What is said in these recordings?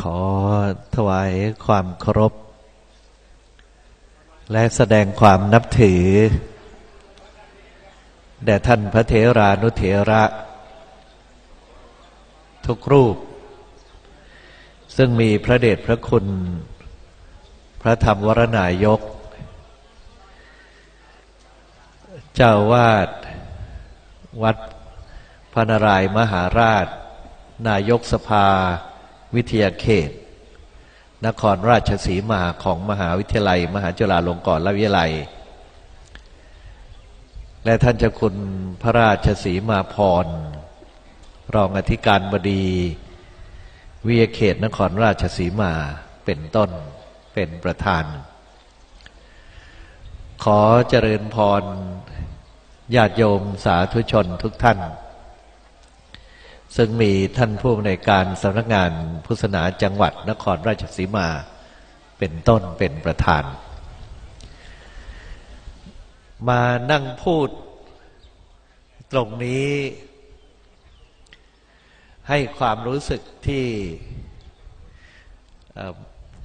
ขอถวายความเคารพ และแสดงความนับถือ แด่ท่านพระเถรานุเถระ ทุกรูป ซึ่งมีพระเดชพระคุณ พระธรรมวรนายก เจ้าวาดวัดพนารายมหาราช นายกสภา วิทยาเขต นครราชสีมาของมหาวิทยาลัย มหาจุฬาลงกรณวิทยาลัย และท่านเจ้าคุณพระราชสีมาพร รองอธิการบดี วิทยาเขต นครราชสีมาเป็นต้นเป็นประธาน ขอเจริญพรญาติโยมสาธุชนทุกท่าน ซึ่งมีท่านผู้ในวยการสำนักงานพุทธศาสนาจังหวัดนครราชสีมา เป็นต้นเป็นประธาน มานั่งพูดตรงนี้ ให้ความรู้สึกที่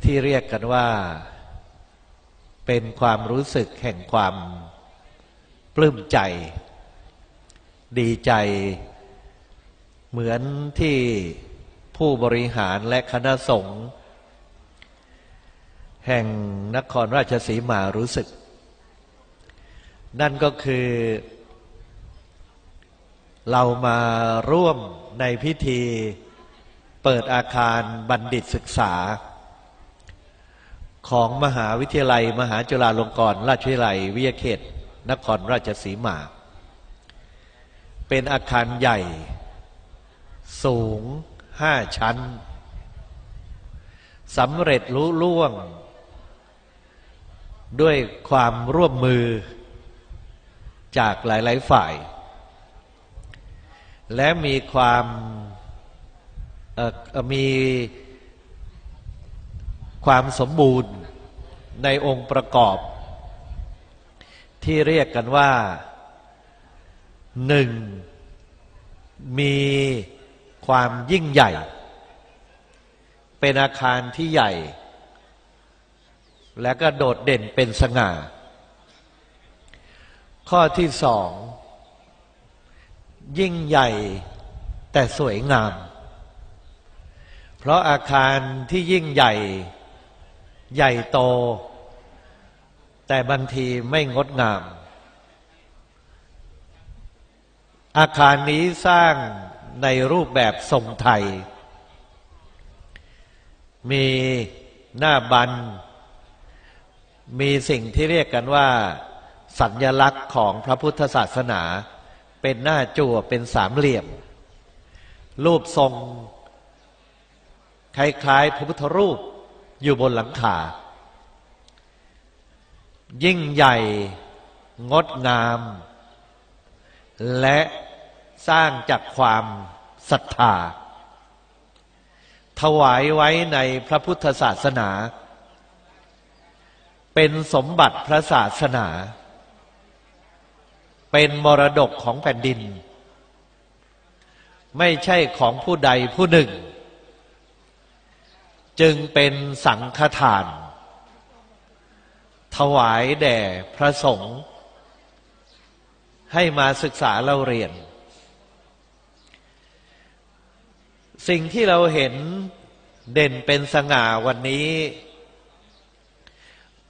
ที่เรียกกันว่าเป็นความรู้สึกแห่งความปลื้มใจ ดีใจ เหมือนที่ผู้บริหารและคณะสงฆ์แห่งนครราชสีมารู้สึก นั่นก็คือ เรามาร่วมในพิธีเปิดอาคารบัณฑิตศึกษา ของมหาวิทยาลัย มหาจุฬาลงกรณราชวิทยาลัย วิทยาเขต นครราชสีมา เป็นอาคารใหญ่ สูงห้าชั้นสำเร็จรู้ล่วง ด้วยความร่วมมือ จากหลาย ๆ ฝ่าย และมีความมีความสมบูรณ์ในองค์ประกอบ ที่เรียกกันว่าหนึ่งมี ความยิ่งใหญ่ เป็นอาคารที่ใหญ่ และก็โดดเด่นเป็นสง่า ข้อที่สอง ยิ่งใหญ่แต่สวยงาม เพราะอาคารที่ยิ่งใหญ่ ใหญ่โต แต่บางทีไม่งดงาม อาคารนี้สร้าง ในรูปแบบทรงไทย มีหน้าบัน มีสิ่งที่เรียกกันว่า สัญญลักษณ์ของพระพุทธศาสนา เป็นหน้าจั่วเป็นสามเหลี่ยม รูปทรง คล้ายๆพระพุทธรูปอยู่บนหลังคายิ่งใหญ่ งดงาม และ สร้างจากความศรัทธา ถวายไว้ในพระพุทธศาสนา เป็นสมบัติพระศาสนา เป็นมรดกของแผ่นดิน ไม่ใช่ของผู้ใดผู้หนึ่ง จึงเป็นสังฆทาน ถวายแด่พระสงฆ์ให้มาศึกษาเล่าเรียน สิ่งที่เราเห็นเด่นเป็นสง่าวันนี้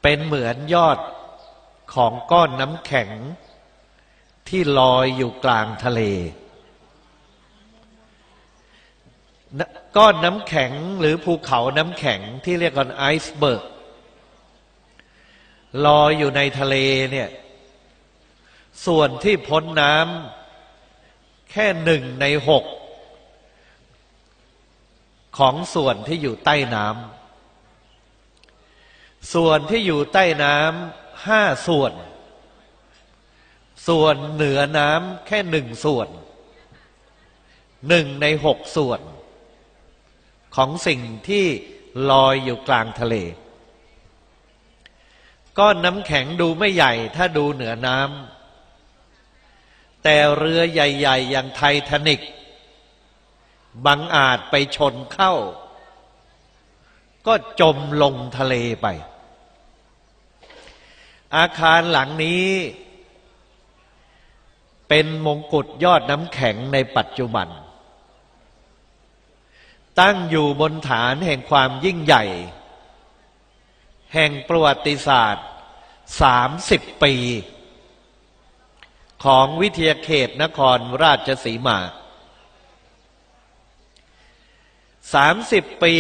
เป็นเหมือนยอดของก้อนน้ำแข็ง ที่ลอยอยู่กลางทะเล ก้อนน้ำแข็งหรือภูเขาน้ำแข็งที่เรียกกันไอซ์เบิร์กลอยอยู่ในทะเลเนี่ย ส่วนที่พ้นน้ำแค่หนึ่งในหก ของส่วนที่อยู่ใต้น้ำส่วนที่อยู่ใต้น้ำห้าส่วน ส่วนเหนือน้ำแค่หนึ่งส่วนหนึ่งในหกส่วน ของสิ่งที่ลอยอยู่กลางทะเล ก้อนน้ำแข็งดูไม่ใหญ่ถ้าดูเหนือน้ำแต่เรือใหญ่ ๆ อย่างไททานิก บังอาจไปชนเข้า ก็จมลงทะเลไป อาคารหลังนี้ เป็นมงกุฎยอดน้ำแข็งในปัจจุบัน ตั้งอยู่บนฐานแห่งความยิ่งใหญ่ แห่งประวัติศาสตร์สามสิบปี ของวิทยาเขตนครราชสีมา สามสิบปี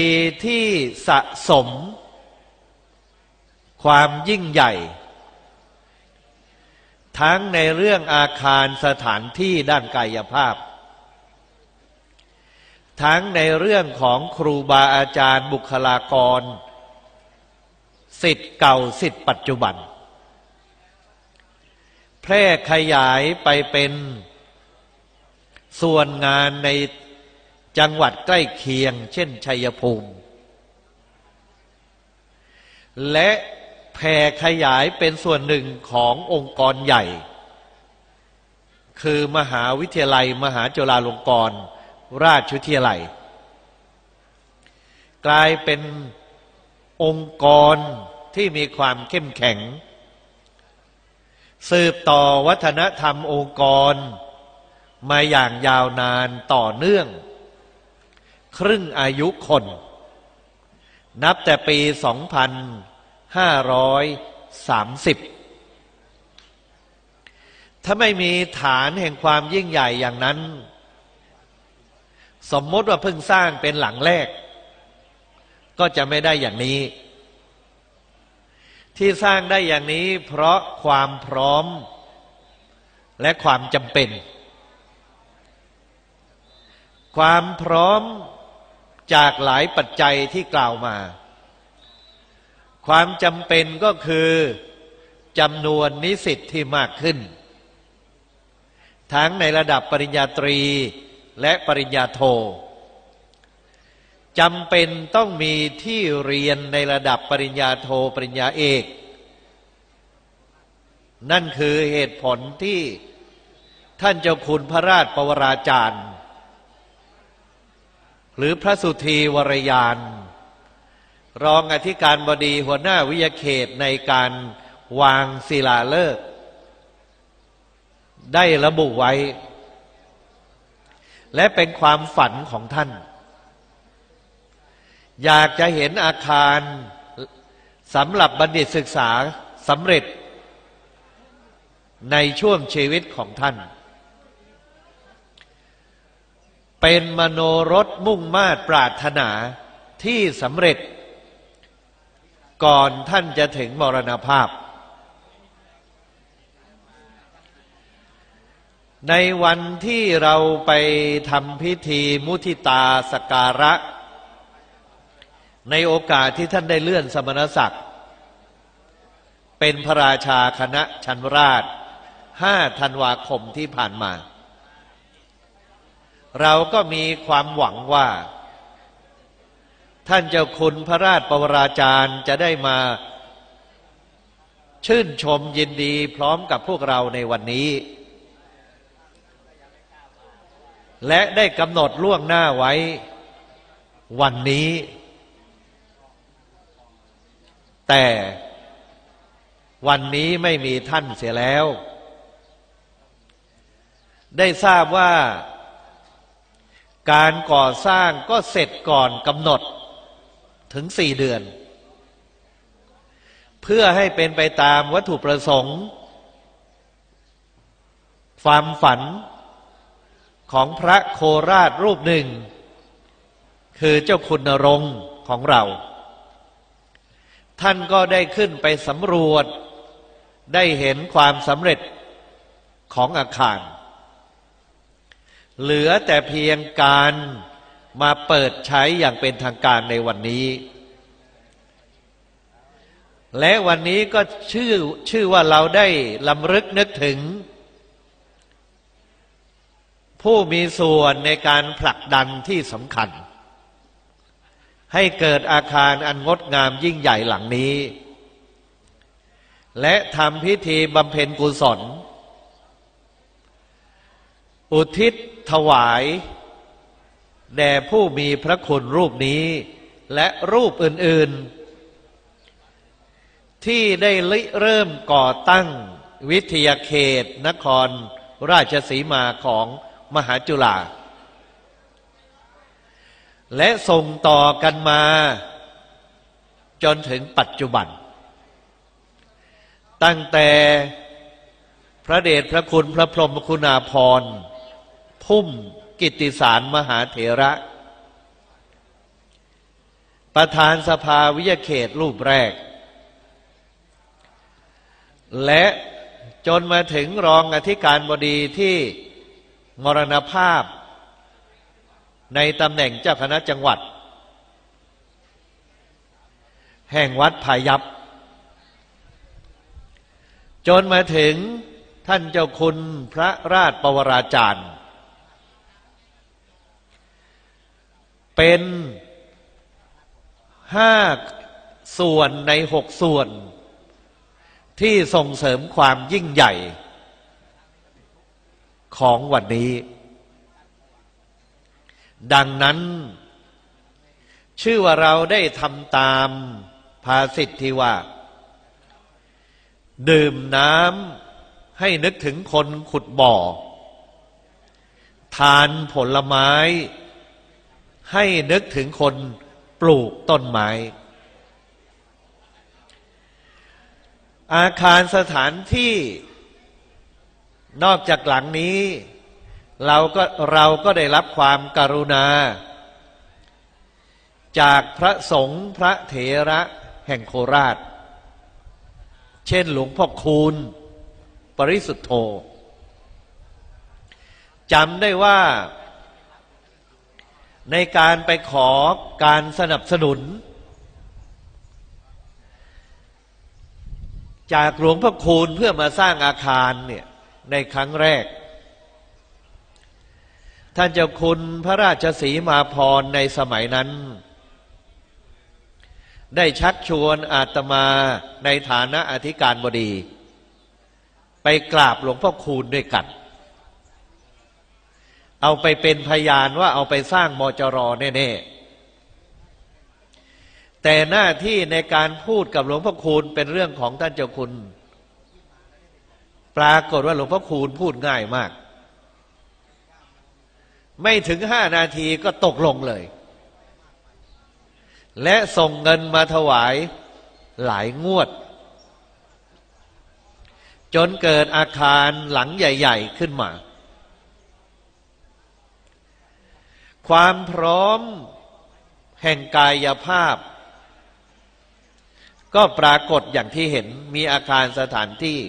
ที่สะสม ความยิ่งใหญ่ ทั้งในเรื่องอาคารสถานที่ด้านกายภาพ ทั้งในเรื่องของครูบาอาจารย์บุคลากร สิทธิ์เก่าสิทธิ์ปัจจุบัน แพร่ขยายไปเป็นส่วนงานใน จังหวัดใกล้เคียง เช่น ชัยภูมิ และแผ่ขยายเป็นส่วนหนึ่งขององค์กรใหญ่ คือมหาวิทยาลัย มหาจุฬาลงกรณราชวิทยาลัย กลายเป็นองค์กรที่มีความเข้มแข็ง สืบต่อวัฒนธรรมองค์กร มาอย่างยาวนานต่อเนื่อง ครึ่งอายุคน นับแต่ปี 2530 ถ้าไม่มีฐานแห่งความยิ่งใหญ่อย่างนั้น สมมติว่าเพิ่งสร้างเป็นหลังแรก ก็จะไม่ได้อย่างนี้ ที่สร้างได้อย่างนี้เพราะความพร้อมและความจำเป็น ความพร้อม จากหลายปัจจัยที่กล่าวมา ความจำเป็นก็คือจำนวนนิสิตที่มากขึ้น ทั้งในระดับปริญญาตรีและปริญญาโทจำเป็นต้องมีที่เรียนในระดับปริญญาโทปริญญาเอก นั่นคือเหตุผลที่ท่านเจ้าคุณพระราชปวราจารย์ หรือพระสุธีวรยาน รองอธิการบดีหัวหน้าวิยาเขตในการวางศิลาฤกษ์ได้ระบุไว้ และเป็นความฝันของท่าน อยากจะเห็นอาคารสำหรับบัณฑิตศึกษาสำเร็จ ในช่วงชีวิตของท่าน เป็นมโนรสมุ่งมาตรปรารถนาที่สำเร็จ ก่อนท่านจะถึงมรณภาพ ในวันที่เราไปทำพิธีมุทิตาสการะ ในโอกาสที่ท่านได้เลื่อนสมณศักดิ์ เป็นพระราชาคณะชันราชห้าธันวาคมที่ผ่านมา เราก็มีความหวังว่า ท่านเจ้าคุณพระราชปวราจารย์จะได้มาชื่นชมยินดีพร้อมกับพวกเราในวันนี้ และได้กำหนดล่วงหน้าไว้ วันนี้ แต่วันนี้ไม่มีท่านเสียแล้ว ได้ทราบว่า การก่อสร้างก็เสร็จก่อนกำหนดถึงสี่เดือน เพื่อให้เป็นไปตามวัตถุประสงค์ ความฝันของพระโคราชรูปหนึ่ง คือเจ้าคุณรงของเรา ท่านก็ได้ขึ้นไปสำรวจได้เห็นความสำเร็จของอาคาร เหลือแต่เพียงการมาเปิดใช้อย่างเป็นทางการในวันนี้ และวันนี้ก็ชื่อชื่อว่าเราได้ลำลึกนึกถึง ผู้มีส่วนในการผลักดันที่สำคัญ ให้เกิดอาคารอันงดงามยิ่งใหญ่หลังนี้ และทำพิธีบำเพ็ญกุศล อุทิศถวาย แด่ผู้มีพระคุณรูปนี้ และรูปอื่น ๆ ที่ได้ริเริ่มก่อตั้งวิทยาเขตนครราชสีมาของมหาจุฬาและส่งต่อกันมาจนถึงปัจจุบัน ตั้งแต่พระเดชพระคุณพระพรหมคุณาภรณ์ พุ่มกิติสารมหาเถระ ประธานสภาวิยาเขตรูปแรก และจนมาถึงรองอธิการบดีที่มรณภาพ ในตำแหน่งเจ้าคณะจังหวัด แห่งวัดพายัพจนมาถึงท่านเจ้าคุณพระราชปวราจารย์ เป็นห้าส่วนในหกส่วน ที่ส่งเสริมความยิ่งใหญ่ ของวันนี้ ดังนั้น ชื่อว่าเราได้ทำตามภาสิตทธิว่า ดื่มน้ำให้นึกถึงคนขุดบ่อ ทานผลไม้ ให้นึกถึงคนปลูกต้นไม้ อาคารสถานที่นอกจากหลังนี้ เราก็เราก็ได้รับความการุณา จากพระสงฆ์พระเถระแห่งโคราช เช่นหลวงพ่อคูณ ปริสุทธโธจำได้ว่า ในการไปขอการสนับสนุน จากหลวงพ่อคูณเพื่อมาสร้างอาคารเนี่ยในครั้งแรก ท่านเจ้าคุณพระราชสีมาพรในสมัยนั้น ได้ชักชวนอาตมาในฐานะอธิการบดี ไปกราบหลวงพ่อคูณด้วยกัน เอาไปเป็นพยานว่าเอาไปสร้างมจรแน่ๆแต่หน้าที่ในการพูดกับหลวงพ่อคูณเป็นเรื่องของท่านเจ้าคุณ ปรากฏว่าหลวงพ่อคูณพูดง่ายมาก ไม่ถึงห้านาทีก็ตกลงเลย และส่งเงินมาถวายหลายงวด จนเกิดอาคารหลังใหญ่ ๆ ขึ้นมา ความพร้อมแห่งกายภาพ ก็ปรากฏอย่างที่เห็นมีอาคารสถานที่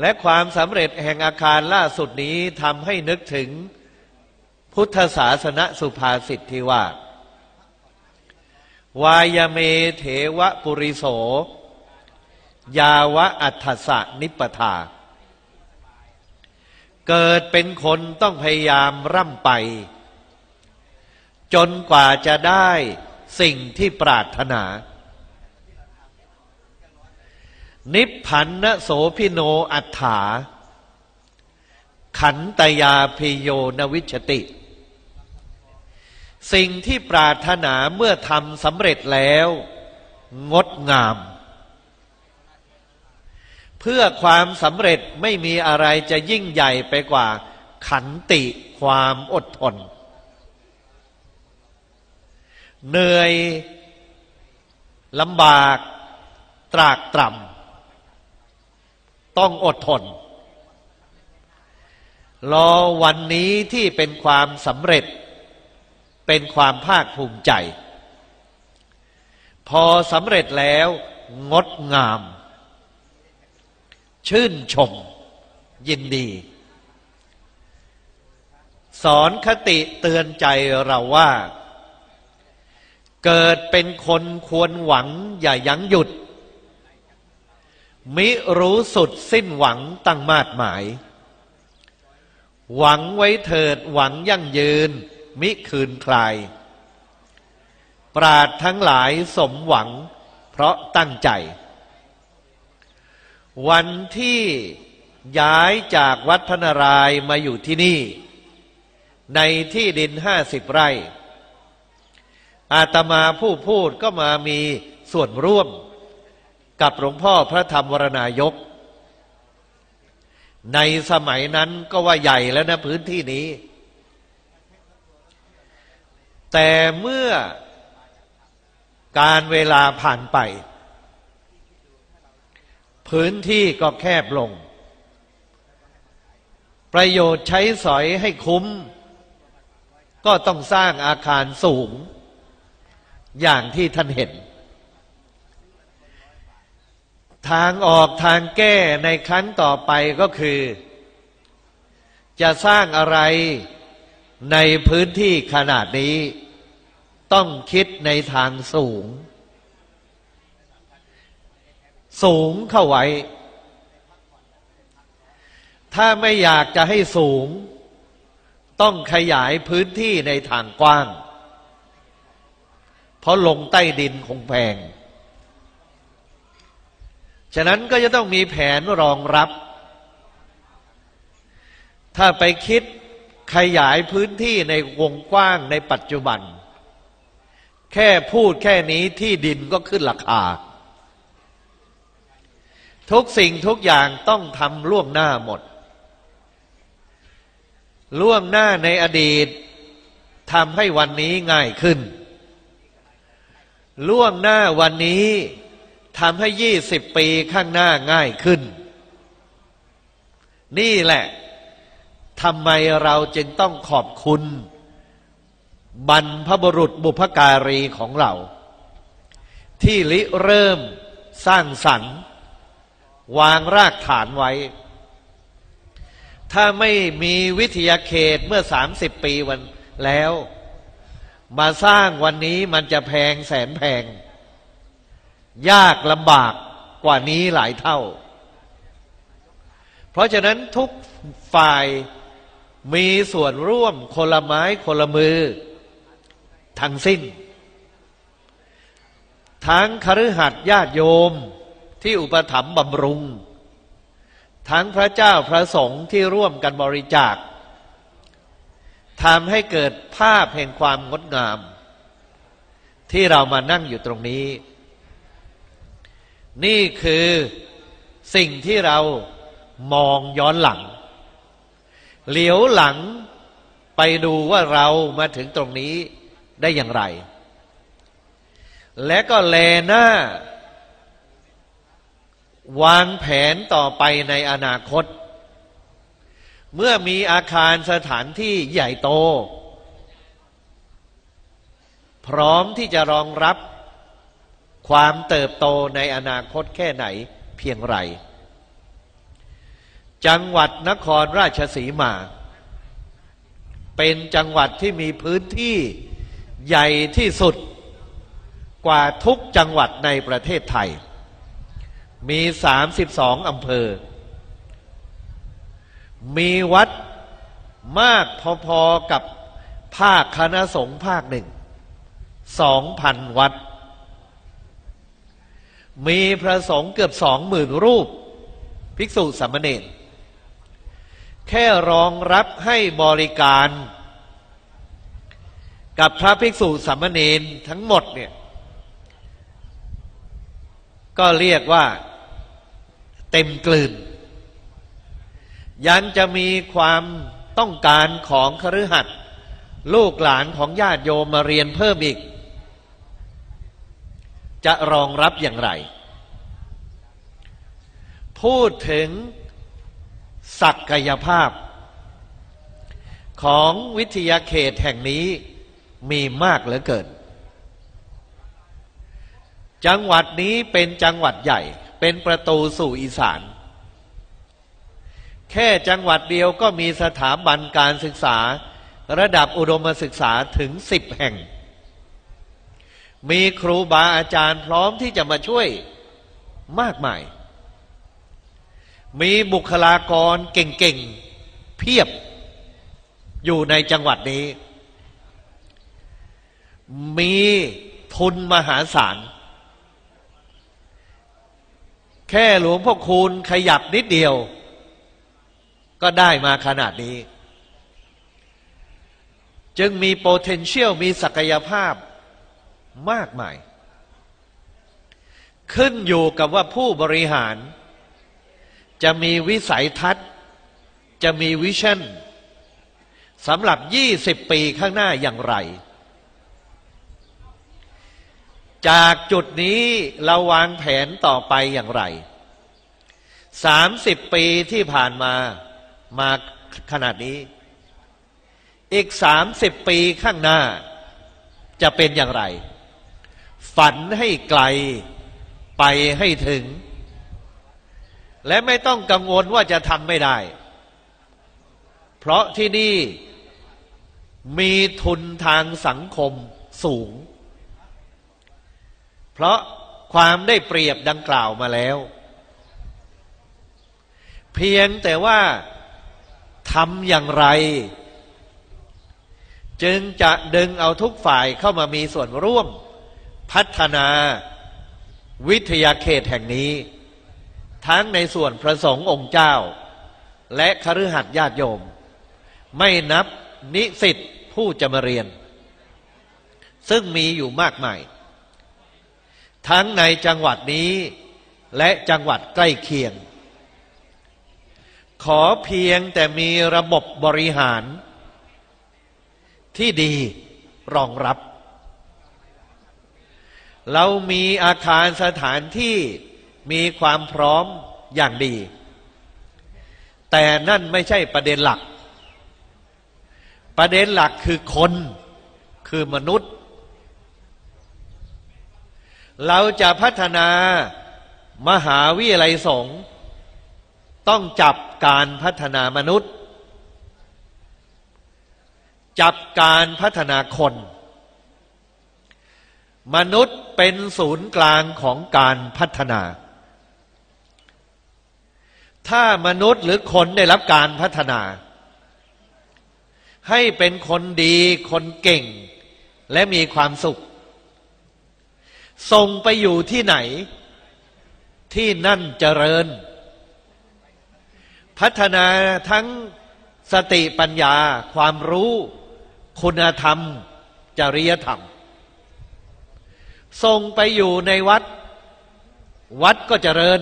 และความสำเร็จแห่งอาคารล่าสุดนี้ทำให้นึกถึงพุทธศาสนสุภาษิตที่ว่า วายเมเถวะปุริโส ยาวะอัฏสะนิปทา เกิดเป็นคนต้องพยายามร่ำไป จนกว่าจะได้สิ่งที่ปรารถนา นิพพันนโสพิโนอัฏฐา ขันตยาพิโยนวิชติ สิ่งที่ปรารถนาเมื่อทำสำเร็จแล้ว งดงาม เพื่อความสำเร็จไม่มีอะไรจะยิ่งใหญ่ไปกว่า ขันติความอดทนเหนื่อยลำบากตรากตรำต้องอดทน รอวันนี้ที่เป็นความสำเร็จ เป็นความภาคภูมิใจ พอสำเร็จแล้วงดงาม ชื่นชม ยินดี สอนคติเตือนใจเราว่า เกิดเป็นคนควรหวังอย่ายั้งหยุด มิรู้สุดสิ้นหวังตั้งมาดหมาย หวังไว้เถิดหวังยั่งยืน มิคืนคลาย ปราดทั้งหลายสมหวังเพราะตั้งใจ วันที่ย้ายจากวัดพนารายมาอยู่ที่นี่ ในที่ดินห้าสิบไร่ อาตมาผู้พูดก็มามีส่วนร่วมกับหลวงพ่อพระธรรมวรนายก ในสมัยนั้นก็ว่าใหญ่แล้วนะพื้นที่นี้ แต่เมื่อการเวลาผ่านไป พื้นที่ก็แคบลง ประโยชน์ใช้สอยให้คุ้ม ก็ต้องสร้างอาคารสูง อย่างที่ท่านเห็น ทางออกทางแก้ในครั้งต่อไปก็คือ จะสร้างอะไรในพื้นที่ขนาดนี้ ต้องคิดในทางสูง สูงเข้าไว้ ถ้าไม่อยากจะให้สูง ต้องขยายพื้นที่ในทางกว้าง เพราะลงใต้ดินคงแพง ฉะนั้นก็จะต้องมีแผนรองรับ ถ้าไปคิดขยายพื้นที่ในวงกว้างในปัจจุบัน แค่พูดแค่นี้ที่ดินก็ขึ้นราคา ทุกสิ่งทุกอย่างต้องทำล่วงหน้าหมด ล่วงหน้าในอดีตทำให้วันนี้ง่ายขึ้น ล่วงหน้าวันนี้ทำให้ยี่สิบปีข้างหน้าง่ายขึ้น นี่แหละทำไมเราจึงต้องขอบคุณ บรรพบุรุษบุพการีของเรา ที่ลิเริ่มสร้างสรรค์ วางรากฐานไว้ ถ้าไม่มีวิทยาเขตเมื่อสามสิบปีวันแล้ว มาสร้างวันนี้มันจะแพงแสนแพง ยากลำบากกว่านี้หลายเท่า เพราะฉะนั้นทุกฝ่ายมีส่วนร่วมคนละไม้คนละมือ ทั้งสิ้น ทั้งคฤหัสถ์ญาติโยม ที่อุปถัมภ์บำรุง ทั้งพระเจ้าพระสงฆ์ที่ร่วมกันบริจาคทำให้เกิดภาพแห่งความงดงาม ที่เรามานั่งอยู่ตรงนี้ นี่คือสิ่งที่เรามองย้อนหลัง เหลียวหลังไปดูว่าเรามาถึงตรงนี้ได้อย่างไร และก็แลหน้า วางแผนต่อไปในอนาคต เมื่อมีอาคารสถานที่ใหญ่โต พร้อมที่จะรองรับความเติบโตในอนาคตแค่ไหนเพียงไร จังหวัดนครราชสีมา เป็นจังหวัดที่มีพื้นที่ใหญ่ที่สุดกว่าทุกจังหวัดในประเทศไทย มีสามสิบสองอำเภอ มีวัดมากพอๆกับภาคคณะสงฆ์ภาคหนึ่งสองพันวัด มีพระสงฆ์เกือบสองหมื่นรูป ภิกษุสามเณรแค่รองรับให้บริการ กับพระภิกษุสามเณรทั้งหมดเนี่ย ก็เรียกว่า เต็มกลืน ยังจะมีความต้องการของคฤหัสถ์ลูกหลานของญาติโยมมาเรียนเพิ่มอีก จะรองรับอย่างไร พูดถึงศักยภาพ ของวิทยาเขตแห่งนี้มีมากเหลือเกิน จังหวัดนี้เป็นจังหวัดใหญ่ เป็นประตูสู่อีสาน แค่จังหวัดเดียวก็มีสถาบันการศึกษา ระดับอุดมศึกษาถึงสิบแห่ง มีครูบาอาจารย์พร้อมที่จะมาช่วยมากมาย มีบุคลากรเก่งๆ เพียบอยู่ในจังหวัดนี้ มีทุนมหาศาล แค่หลวงพ่อคูณขยับนิดเดียว ก็ได้มาขนาดนี้ จึงมี potential มีศักยภาพมากมาย ขึ้นอยู่กับว่าผู้บริหาร จะมีวิสัยทัศน์ จะมีวิชั่นสำหรับ 20 ปีข้างหน้าอย่างไร จากจุดนี้เราวางแผนต่อไปอย่างไร30ปีที่ผ่านมามาขนาดนี้ อีก30ปีข้างหน้า จะเป็นอย่างไร ฝันให้ไกลไปให้ถึง และไม่ต้องกังวลว่าจะทำไม่ได้ เพราะที่นี่มีทุนทางสังคมสูง เพราะความได้เปรียบดังกล่าวมาแล้ว เพียงแต่ว่าทำอย่างไร จึงจะดึงเอาทุกฝ่ายเข้ามามีส่วนร่วม พัฒนาวิทยาเขตแห่งนี้ ทั้งในส่วนพระสงฆ์องค์เจ้า และคฤหัสถ์ญาติโยม ไม่นับนิสิตผู้จะมาเรียน ซึ่งมีอยู่มากมาย ทั้งในจังหวัดนี้ และจังหวัดใกล้เคียง ขอเพียงแต่มีระบบบริหาร ที่ดีรองรับ เรามีอาคารสถานที่มีความพร้อมอย่างดี แต่นั่นไม่ใช่ประเด็นหลัก ประเด็นหลักคือคนคือมนุษย์ เราจะพัฒนามหาวิทยาลัยสงฆ์ต้องจับการพัฒนามนุษย์ จับการพัฒนาคน มนุษย์เป็นศูนย์กลางของการพัฒนา ถ้ามนุษย์หรือคนได้รับการพัฒนา ให้เป็นคนดีคนเก่ง และมีความสุข ส่งไปอยู่ที่ไหน ที่นั่นเจริญ พัฒนาทั้งสติปัญญา ความรู้ คุณธรรม จริยธรรม ส่งไปอยู่ในวัด วัดก็เจริญ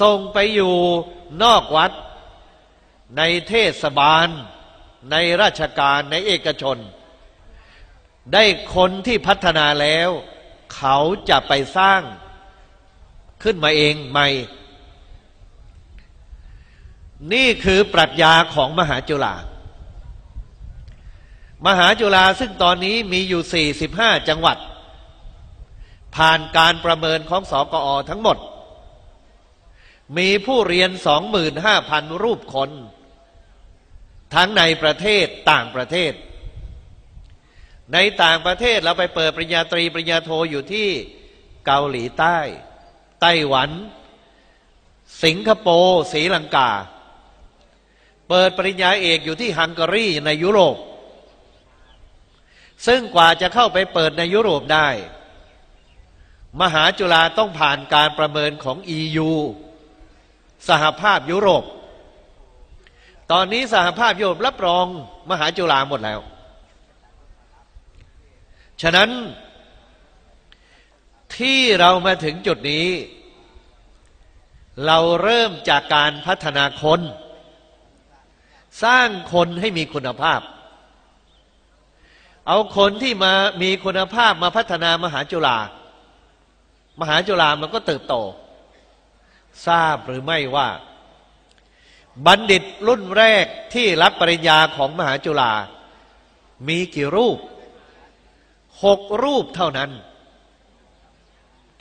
ส่งไปอยู่นอกวัด ในเทศบาล ในราชการในเอกชน ได้คนที่พัฒนาแล้ว เขาจะไปสร้างขึ้นมาเองใหม่ นี่คือปรัชญาของมหาจุฬามหาจุฬาซึ่งตอนนี้มีอยู่ 45 จังหวัด ผ่านการประเมินของสอกอทั้งหมด มีผู้เรียน 25,000 รูปคน ทั้งในประเทศต่างประเทศ ในต่างประเทศเราไปเปิดปริญญาตรีปริญญาโทอยู่ที่เกาหลีใต้ ไต้หวัน สิงคโปร์ศรีลังกา เปิดปริญญาเอกอยู่ที่ฮังการีในยุโรป ซึ่งกว่าจะเข้าไปเปิดในยุโรปได้ มหาจุฬาต้องผ่านการประเมินของ EU สหภาพยุโรป ตอนนี้สหภาพยุโรปรับรองมหาจุฬาหมดแล้ว ฉะนั้นที่เรามาถึงจุดนี้ เราเริ่มจากการพัฒนาคน สร้างคนให้มีคุณภาพ เอาคนที่มามีคุณภาพมาพัฒนามหาจุฬามหาจุฬามันก็เติบโต ทราบหรือไม่ว่า บัณฑิตรุ่นแรกที่รับปริญญาของมหาจุฬามีกี่รูป หกรูปเท่านั้น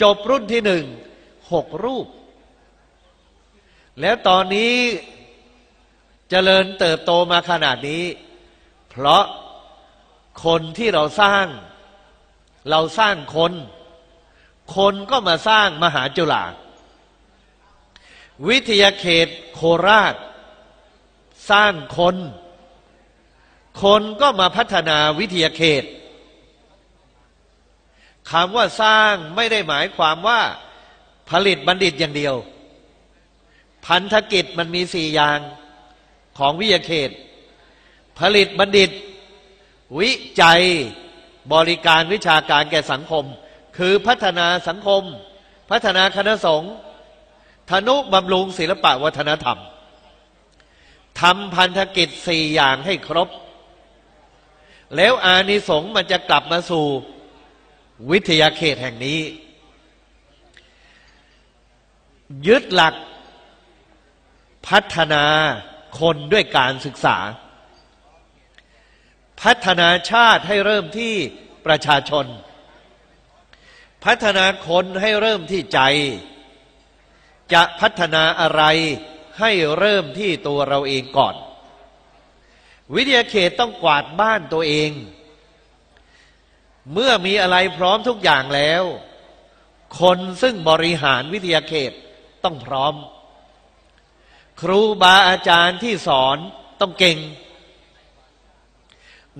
จบรุ่นที่หนึ่งหกรูป แล้วตอนนี้จเจริญเติบโตมาขนาดนี้ เพราะคนที่เราสร้าง เราสร้างคน คนก็มาสร้างมหาจุฬาวิทยาเขตโคราช สร้างคน คนก็มาพัฒนาวิทยาเขต คำว่าสร้างไม่ได้หมายความว่าผลิตบัณฑิตอย่างเดียว พันธกิจมันมีสี่อย่างของวิทยาเขต ผลิตบัณฑิต วิจัยบริการวิชาการแก่สังคม คือพัฒนาสังคม พัฒนาคณะสงฆ์ธนุบำรุงศิลปะวัฒนธรรมทำพันธกิจสี่อย่างให้ครบ แล้วอานิสงส์มันจะกลับมาสู่ วิทยาเขตแห่งนี้ ยึดหลักพัฒนาคนด้วยการศึกษา พัฒนาชาติให้เริ่มที่ประชาชน พัฒนาคนให้เริ่มที่ใจ จะพัฒนาอะไรให้เริ่มที่ตัวเราเองก่อน วิทยาเขตต้องกวาดบ้านตัวเอง เมื่อมีอะไรพร้อมทุกอย่างแล้ว คนซึ่งบริหารวิทยาเขตต้องพร้อม ครูบาอาจารย์ที่สอนต้องเก่ง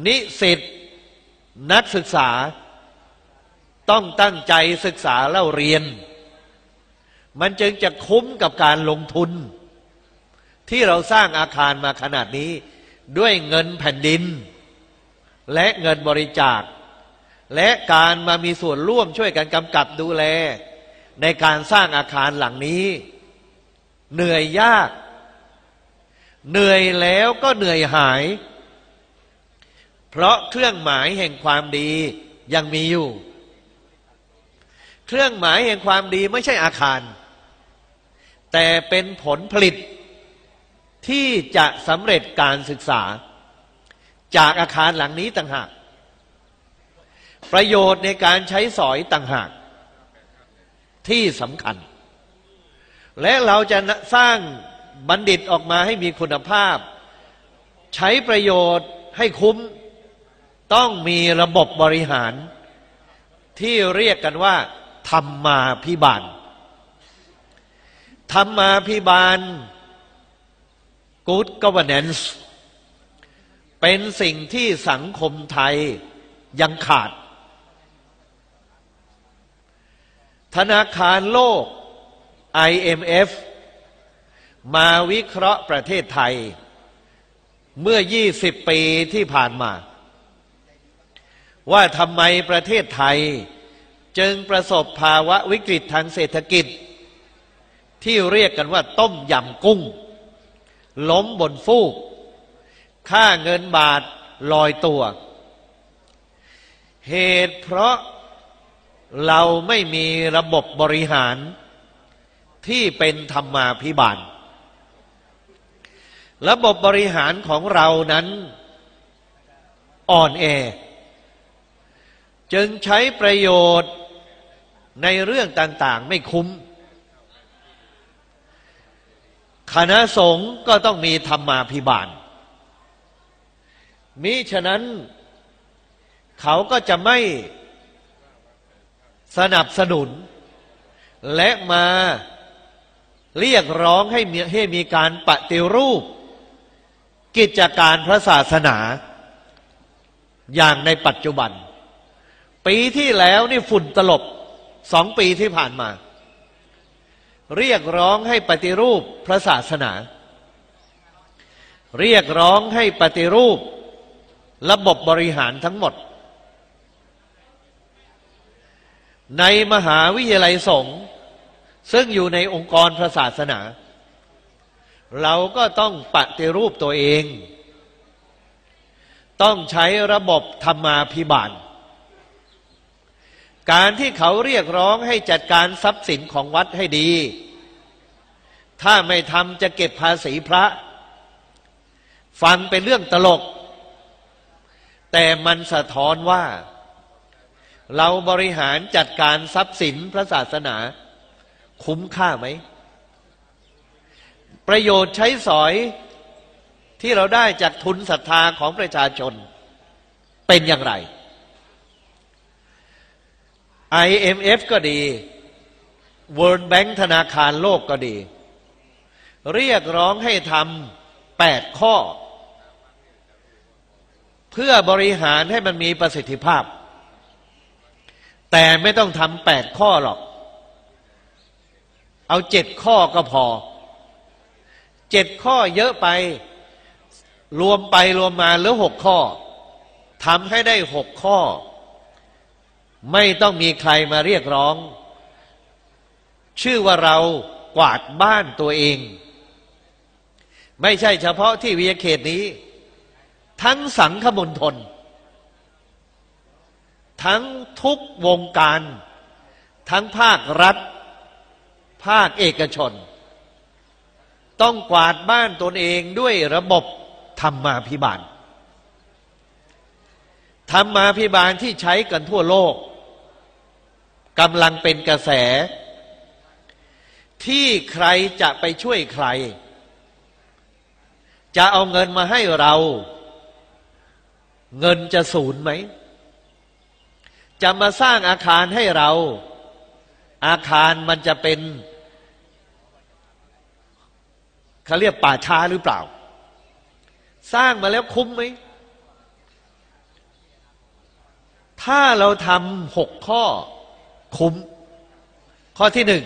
นิสิตนักศึกษา ต้องตั้งใจศึกษาเล่าเรียน มันจึงจะคุ้มกับการลงทุน ที่เราสร้างอาคารมาขนาดนี้ ด้วยเงินแผ่นดิน และเงินบริจาค และการมามีส่วนร่วมช่วยกันกำกับดูแล ในการสร้างอาคารหลังนี้ เหนื่อยยาก เหนื่อยแล้วก็เหนื่อยหาย เพราะเครื่องหมายแห่งความดียังมีอยู่ เครื่องหมายแห่งความดีไม่ใช่อาคาร แต่เป็นผลผลิตที่จะสำเร็จการศึกษา จากอาคารหลังนี้ต่างหาก ประโยชน์ในการใช้สอยต่างหากที่สำคัญ และเราจะสร้างบัณฑิตออกมาให้มีคุณภาพ ใช้ประโยชน์ให้คุ้ม ต้องมีระบบบริหาร ที่เรียกกันว่าธรรมาพิบาลธรรมาพิบาล Good Governance เป็นสิ่งที่สังคมไทยยังขาด ธนาคารโลก IMF มาวิเคราะห์ประเทศไทย เมื่อ 20 ปีที่ผ่านมา ว่าทำไมประเทศไทย จึงประสบภาวะวิกฤตทางเศรษฐกิจ ที่เรียกกันว่าต้มยำกุ้ง ล้มบนฟูก ค่าเงินบาทลอยตัว เหตุเพราะ เราไม่มีระบบบริหารที่เป็นธรรมาพิบาล ระบบบริหารของเรานั้นอ่อนแอ จึงใช้ประโยชน์ในเรื่องต่างๆไม่คุ้ม คณะสงฆ์ก็ต้องมีธรรมาภิบาล มิฉะนั้นเขาก็จะไม่ สนับสนุน และมาเรียกร้องให้มีให้มีการปฏิรูป กิจการพระศาสนา อย่างในปัจจุบัน ปีที่แล้วนี่ฝุ่นตลบสองปีที่ผ่านมา เรียกร้องให้ปฏิรูปพระศาสนา เรียกร้องให้ปฏิรูประบบบริหารทั้งหมด ในมหาวิทยาลัยสงฆ์ซึ่งอยู่ในองค์กรพระศาสนา เราก็ต้องปฏิรูปตัวเอง ต้องใช้ระบบธรรมาภิบาล การที่เขาเรียกร้องให้จัดการทรัพย์สินของวัดให้ดี ถ้าไม่ทำจะเก็บภาษีพระ ฟังเป็นเรื่องตลก แต่มันสะท้อนว่า เราบริหารจัดการทรัพย์สินพระศาสนา คุ้มค่าไหม ประโยชน์ใช้สอยที่เราได้จากทุนศรัทธาของประชาชนเป็นอย่างไร IMF ก็ดี World Bank ธนาคารโลกก็ดี เรียกร้องให้ทำแปดข้อ เพื่อบริหารให้มันมีประสิทธิภาพ แต่ไม่ต้องทำแปดข้อหรอก เอาเจ็ดข้อก็พอ เจ็ดข้อเยอะไป รวมไปรวมมาเหลือหกข้อทำให้ได้หกข้อ ไม่ต้องมีใครมาเรียกร้อง ชื่อว่าเรากวาดบ้านตัวเอง ไม่ใช่เฉพาะที่วิยเขตนี้ ทั้งสังคมนทน ทั้งทุกวงการ ทั้งภาครัฐ ภาคเอกชน ต้องกวาดบ้านตนเองด้วยระบบธรรมาพิบาลธรรมาพิบาลที่ใช้กันทั่วโลกกำลังเป็นกระแส ที่ใครจะไปช่วยใคร จะเอาเงินมาให้เรา เงินจะสูญไหม จะมาสร้างอาคารให้เรา อาคารมันจะเป็นเขาเรียกป่าช้าหรือเปล่า สร้างมาแล้วคุ้มไหม ถ้าเราทำหกข้อคุ้ม ข้อที่หนึ่ง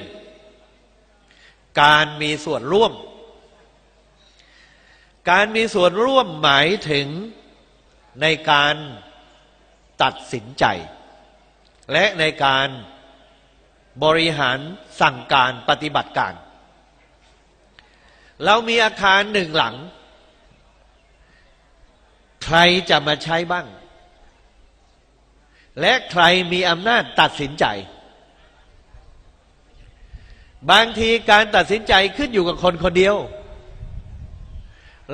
การมีส่วนร่วม การมีส่วนร่วมหมายถึงในการตัดสินใจ และในการบริหารสั่งการปฏิบัติการ เรามีอาคารหนึ่งหลัง ใครจะมาใช้บ้าง และใครมีอำนาจตัดสินใจ บางทีการตัดสินใจขึ้นอยู่กับคนคนเดียว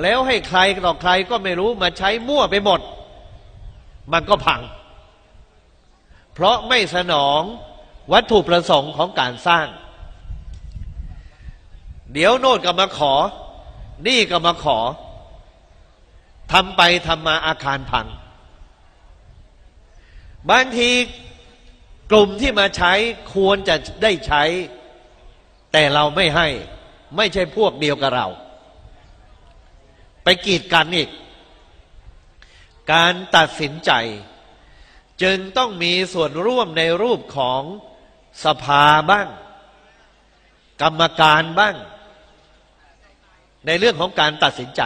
แล้วให้ใครต่อใครก็ไม่รู้มาใช้มั่วไปหมด มันก็พัง เพราะไม่สนองวัตถุประสงค์ของการสร้าง เดี๋ยวโน่นก็มาขอ นี่ก็มาขอทำไปทำมาอาคารพัง บางทีกลุ่มที่มาใช้ควรจะได้ใช้ แต่เราไม่ให้ ไม่ใช่พวกเดียวกับเรา ไปกีดกันอีก การตัดสินใจ จึงต้องมีส่วนร่วมในรูปของสภาบ้าง กรรมการบ้าง ในเรื่องของการตัดสินใจ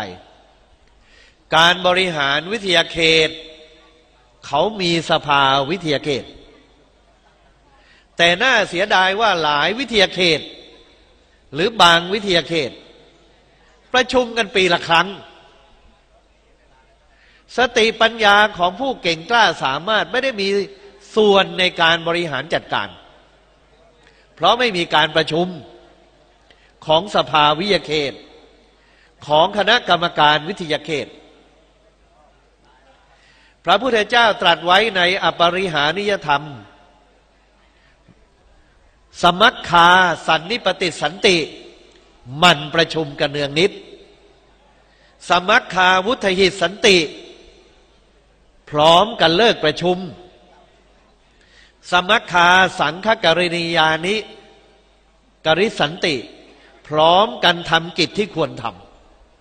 การบริหารวิทยาเขต เขามีสภาวิทยาเขต แต่น่าเสียดายว่าหลายวิทยาเขต หรือบางวิทยาเขต ประชุมกันปีละครั้ง สติปัญญาของผู้เก่งกล้าสามารถไม่ได้มีส่วนในการบริหารจัดการ เพราะไม่มีการประชุมของสภาวิทยาเขต ของคณะกรรมการวิทยาเขต พระพุทธเจ้าตรัสไว้ในอปริหานิยธรรม สมัคคาสันนิปติสันติ มันประชุมกันเนืองนิด สมัคคาวุฒหิตสันติ พร้อมกันเลิกประชุม สมัคคาสังฆกรณียานิ กริสันติ พร้อมกันทำกิจที่ควรท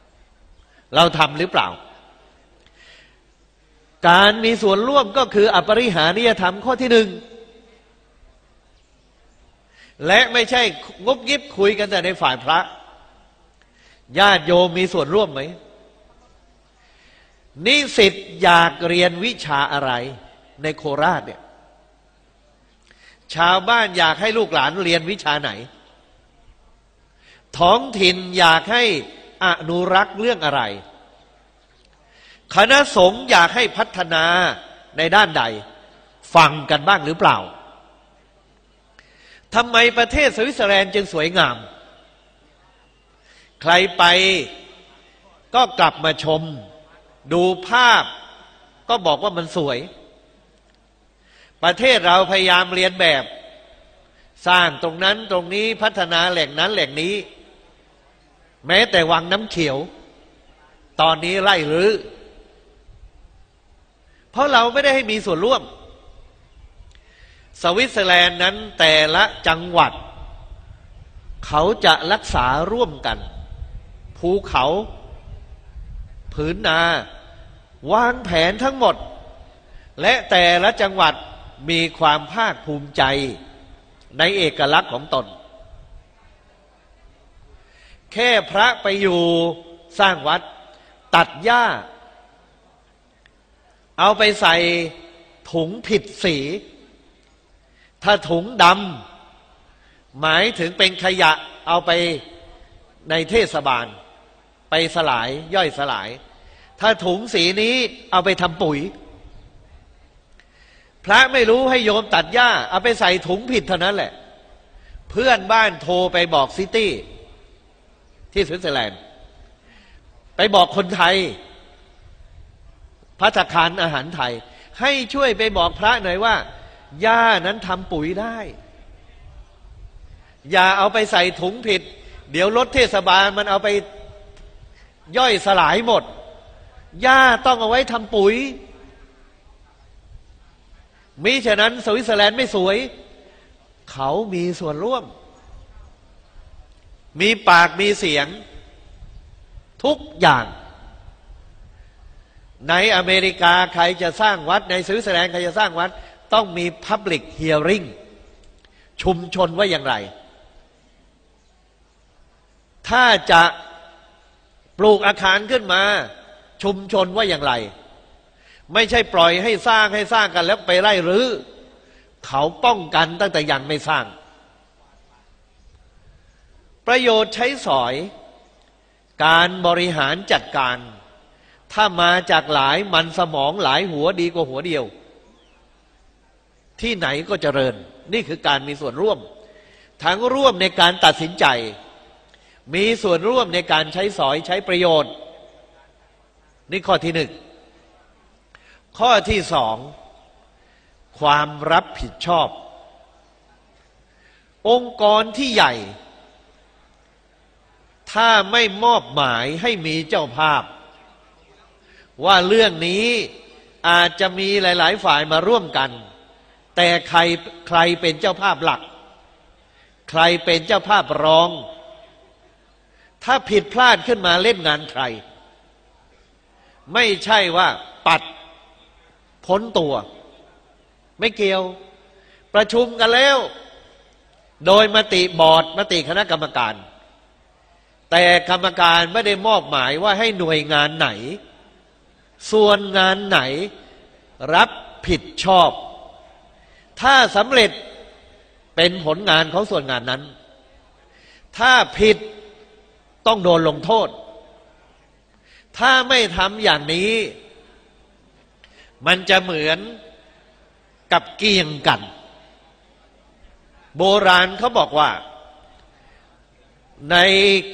ำเราทำหรือเปล่า การมีส่วนร่วมก็คืออปริหานิยธรรมข้อที่หนึ่งและไม่ใช่งบยิบคุยกันแต่ในฝ่ายพระ ญาติโยมมีส่วนร่วมไหม นิสิตอยากเรียนวิชาอะไร ในโคราชเนี่ย ชาวบ้านอยากให้ลูกหลานเรียนวิชาไหน ท้องถิ่นอยากให้อนุรักษ์เรื่องอะไร คณะสงฆ์อยากให้พัฒนาในด้านใด ฟังกันบ้างหรือเปล่าทำไมประเทศสวิตเซอร์แลนด์จึงสวยงาม ใครไปก็กลับมาชม ดูภาพก็บอกว่ามันสวย ประเทศเราพยายามเรียนแบบ สร้างตรงนั้นตรงนี้พัฒนาแหล่งนั้นแหล่งนี้ แม้แต่วังน้ำเขียว ตอนนี้ไล่รื้อเพราะเราไม่ได้ให้มีส่วนร่วม สวิตเซอร์แลนด์นั้นแต่ละจังหวัด เขาจะรักษาร่วมกัน ภูเขา ผืนนา วางแผนทั้งหมด และแต่ละจังหวัดมีความภาคภูมิใจในเอกลักษณ์ของตน แค่พระไปอยู่สร้างวัด ตัดหญ้า เอาไปใส่ถุงผิดสี ถ้าถุงดำหมายถึงเป็นขยะเอาไปในเทศบาล สลายย่อยสลาย ถ้าถุงสีนี้เอาไปทำปุ๋ย พระไม่รู้ให้โยมตัดหญ้า เอาไปใส่ถุงผิดเท่านั้นแหละ เพื่อนบ้านโทรไปบอกซิตี้ ที่สวิตเซอร์แลนด์ ไปบอกคนไทยพัฒคารอาหารไทย ให้ช่วยไปบอกพระหน่อยว่าหญ้านั้นทำปุ๋ยได้ อย่าเอาไปใส่ถุงผิด เดี๋ยวรถเทศบาลมันเอาไป ย่อยสลายหมด หญ้าต้องเอาไว้ทำปุ๋ย มิฉะนั้นสวิตเซอร์แลนด์ไม่สวย เขามีส่วนร่วม มีปากมีเสียง ทุกอย่าง ในอเมริกาใครจะสร้างวัด ในสวิตเซอร์แลนด์ใครจะสร้างวัด ต้องมี Public Hearing ชุมชนว่าอย่างไร ถ้าจะ ปลูกอาคารขึ้นมา ชุมชนว่าอย่างไร ไม่ใช่ปล่อยให้สร้างให้สร้างกันแล้วไปไล่รื้อเขาป้องกันตั้งแต่ยังไม่สร้าง ประโยชน์ใช้สอย การบริหารจัดการ ถ้ามาจากหลายมันสมองหลายหัวดีกว่าหัวเดียว ที่ไหนก็เจริญ นี่คือการมีส่วนร่วม ทั้งร่วมในการตัดสินใจ มีส่วนร่วมในการใช้สอยใช้ประโยชน์ นี่ข้อที่หนึ่ง ข้อที่สอง ความรับผิดชอบ องค์กรที่ใหญ่ ถ้าไม่มอบหมายให้มีเจ้าภาพ ว่าเรื่องนี้อาจจะมีหลาย ๆ ฝ่ายมาร่วมกัน แต่ใครใครเป็นเจ้าภาพหลัก ใครเป็นเจ้าภาพรอง ถ้าผิดพลาดขึ้นมาเล่นงานใคร ไม่ใช่ว่าปัดพ้นตัว ไม่เกี่ยว ประชุมกันแล้ว โดยมติบอร์ดมติคณะกรรมการ แต่กรรมการไม่ได้มอบหมายว่าให้หน่วยงานไหน ส่วนงานไหนรับผิดชอบ ถ้าสำเร็จเป็นผลงานของส่วนงานนั้น ถ้าผิด ต้องโดนลงโทษ ถ้าไม่ทำอย่างนี้ มันจะเหมือนกับเกียงกัน โบราณเขาบอกว่า ใน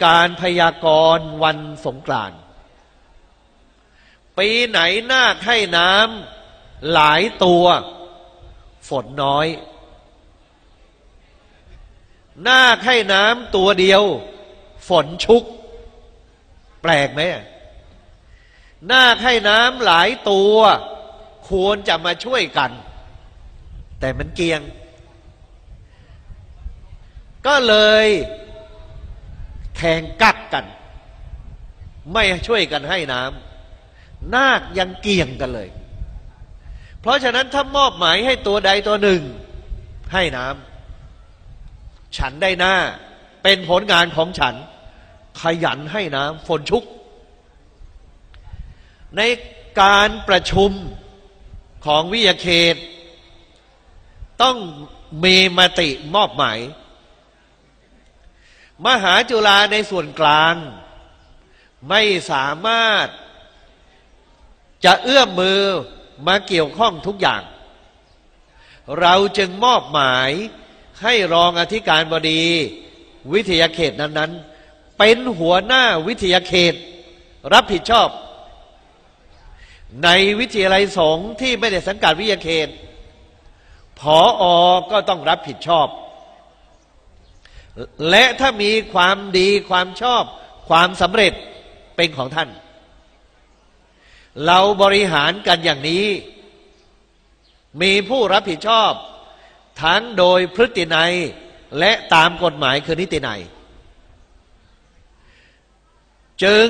การพยากรณ์วันสงกรานต์ปีไหนนาคให้น้ำหลายตัวฝนน้อย นาคให้น้ำตัวเดียว ฝนชุก แปลกไหมนาคให้น้ำหลายตัว ควรจะมาช่วยกัน แต่มันเกียง ก็เลยแข่งกักกัน ไม่ช่วยกันให้น้ำนาคยังเกียงกันเลย เพราะฉะนั้นถ้ามอบหมายให้ตัวใดตัวหนึ่ง ให้น้ำฉันได้หน้า เป็นผลงานของฉัน ขยันให้น้ำฝนชุก ในการประชุมของวิยาเขต ต้องมีมติมอบหมาย มหาจุฬาในส่วนกลาง ไม่สามารถจะเอื้อมมือมาเกี่ยวข้องทุกอย่าง เราจึงมอบหมายให้รองอธิการบดี วิทยาเขตนั้นๆ เป็นหัวหน้าวิทยาเขต รับผิดชอบ ในวิทยาลัยสงฆ์ที่ไม่ได้สังกัดวิทยาเขตผออก็ต้องรับผิดชอบ และถ้ามีความดีความชอบ ความสำเร็จเป็นของท่าน เราบริหารกันอย่างนี้ มีผู้รับผิดชอบ ทั้งโดยพฤตินัย และตามกฎหมายคือนิตินัยจึง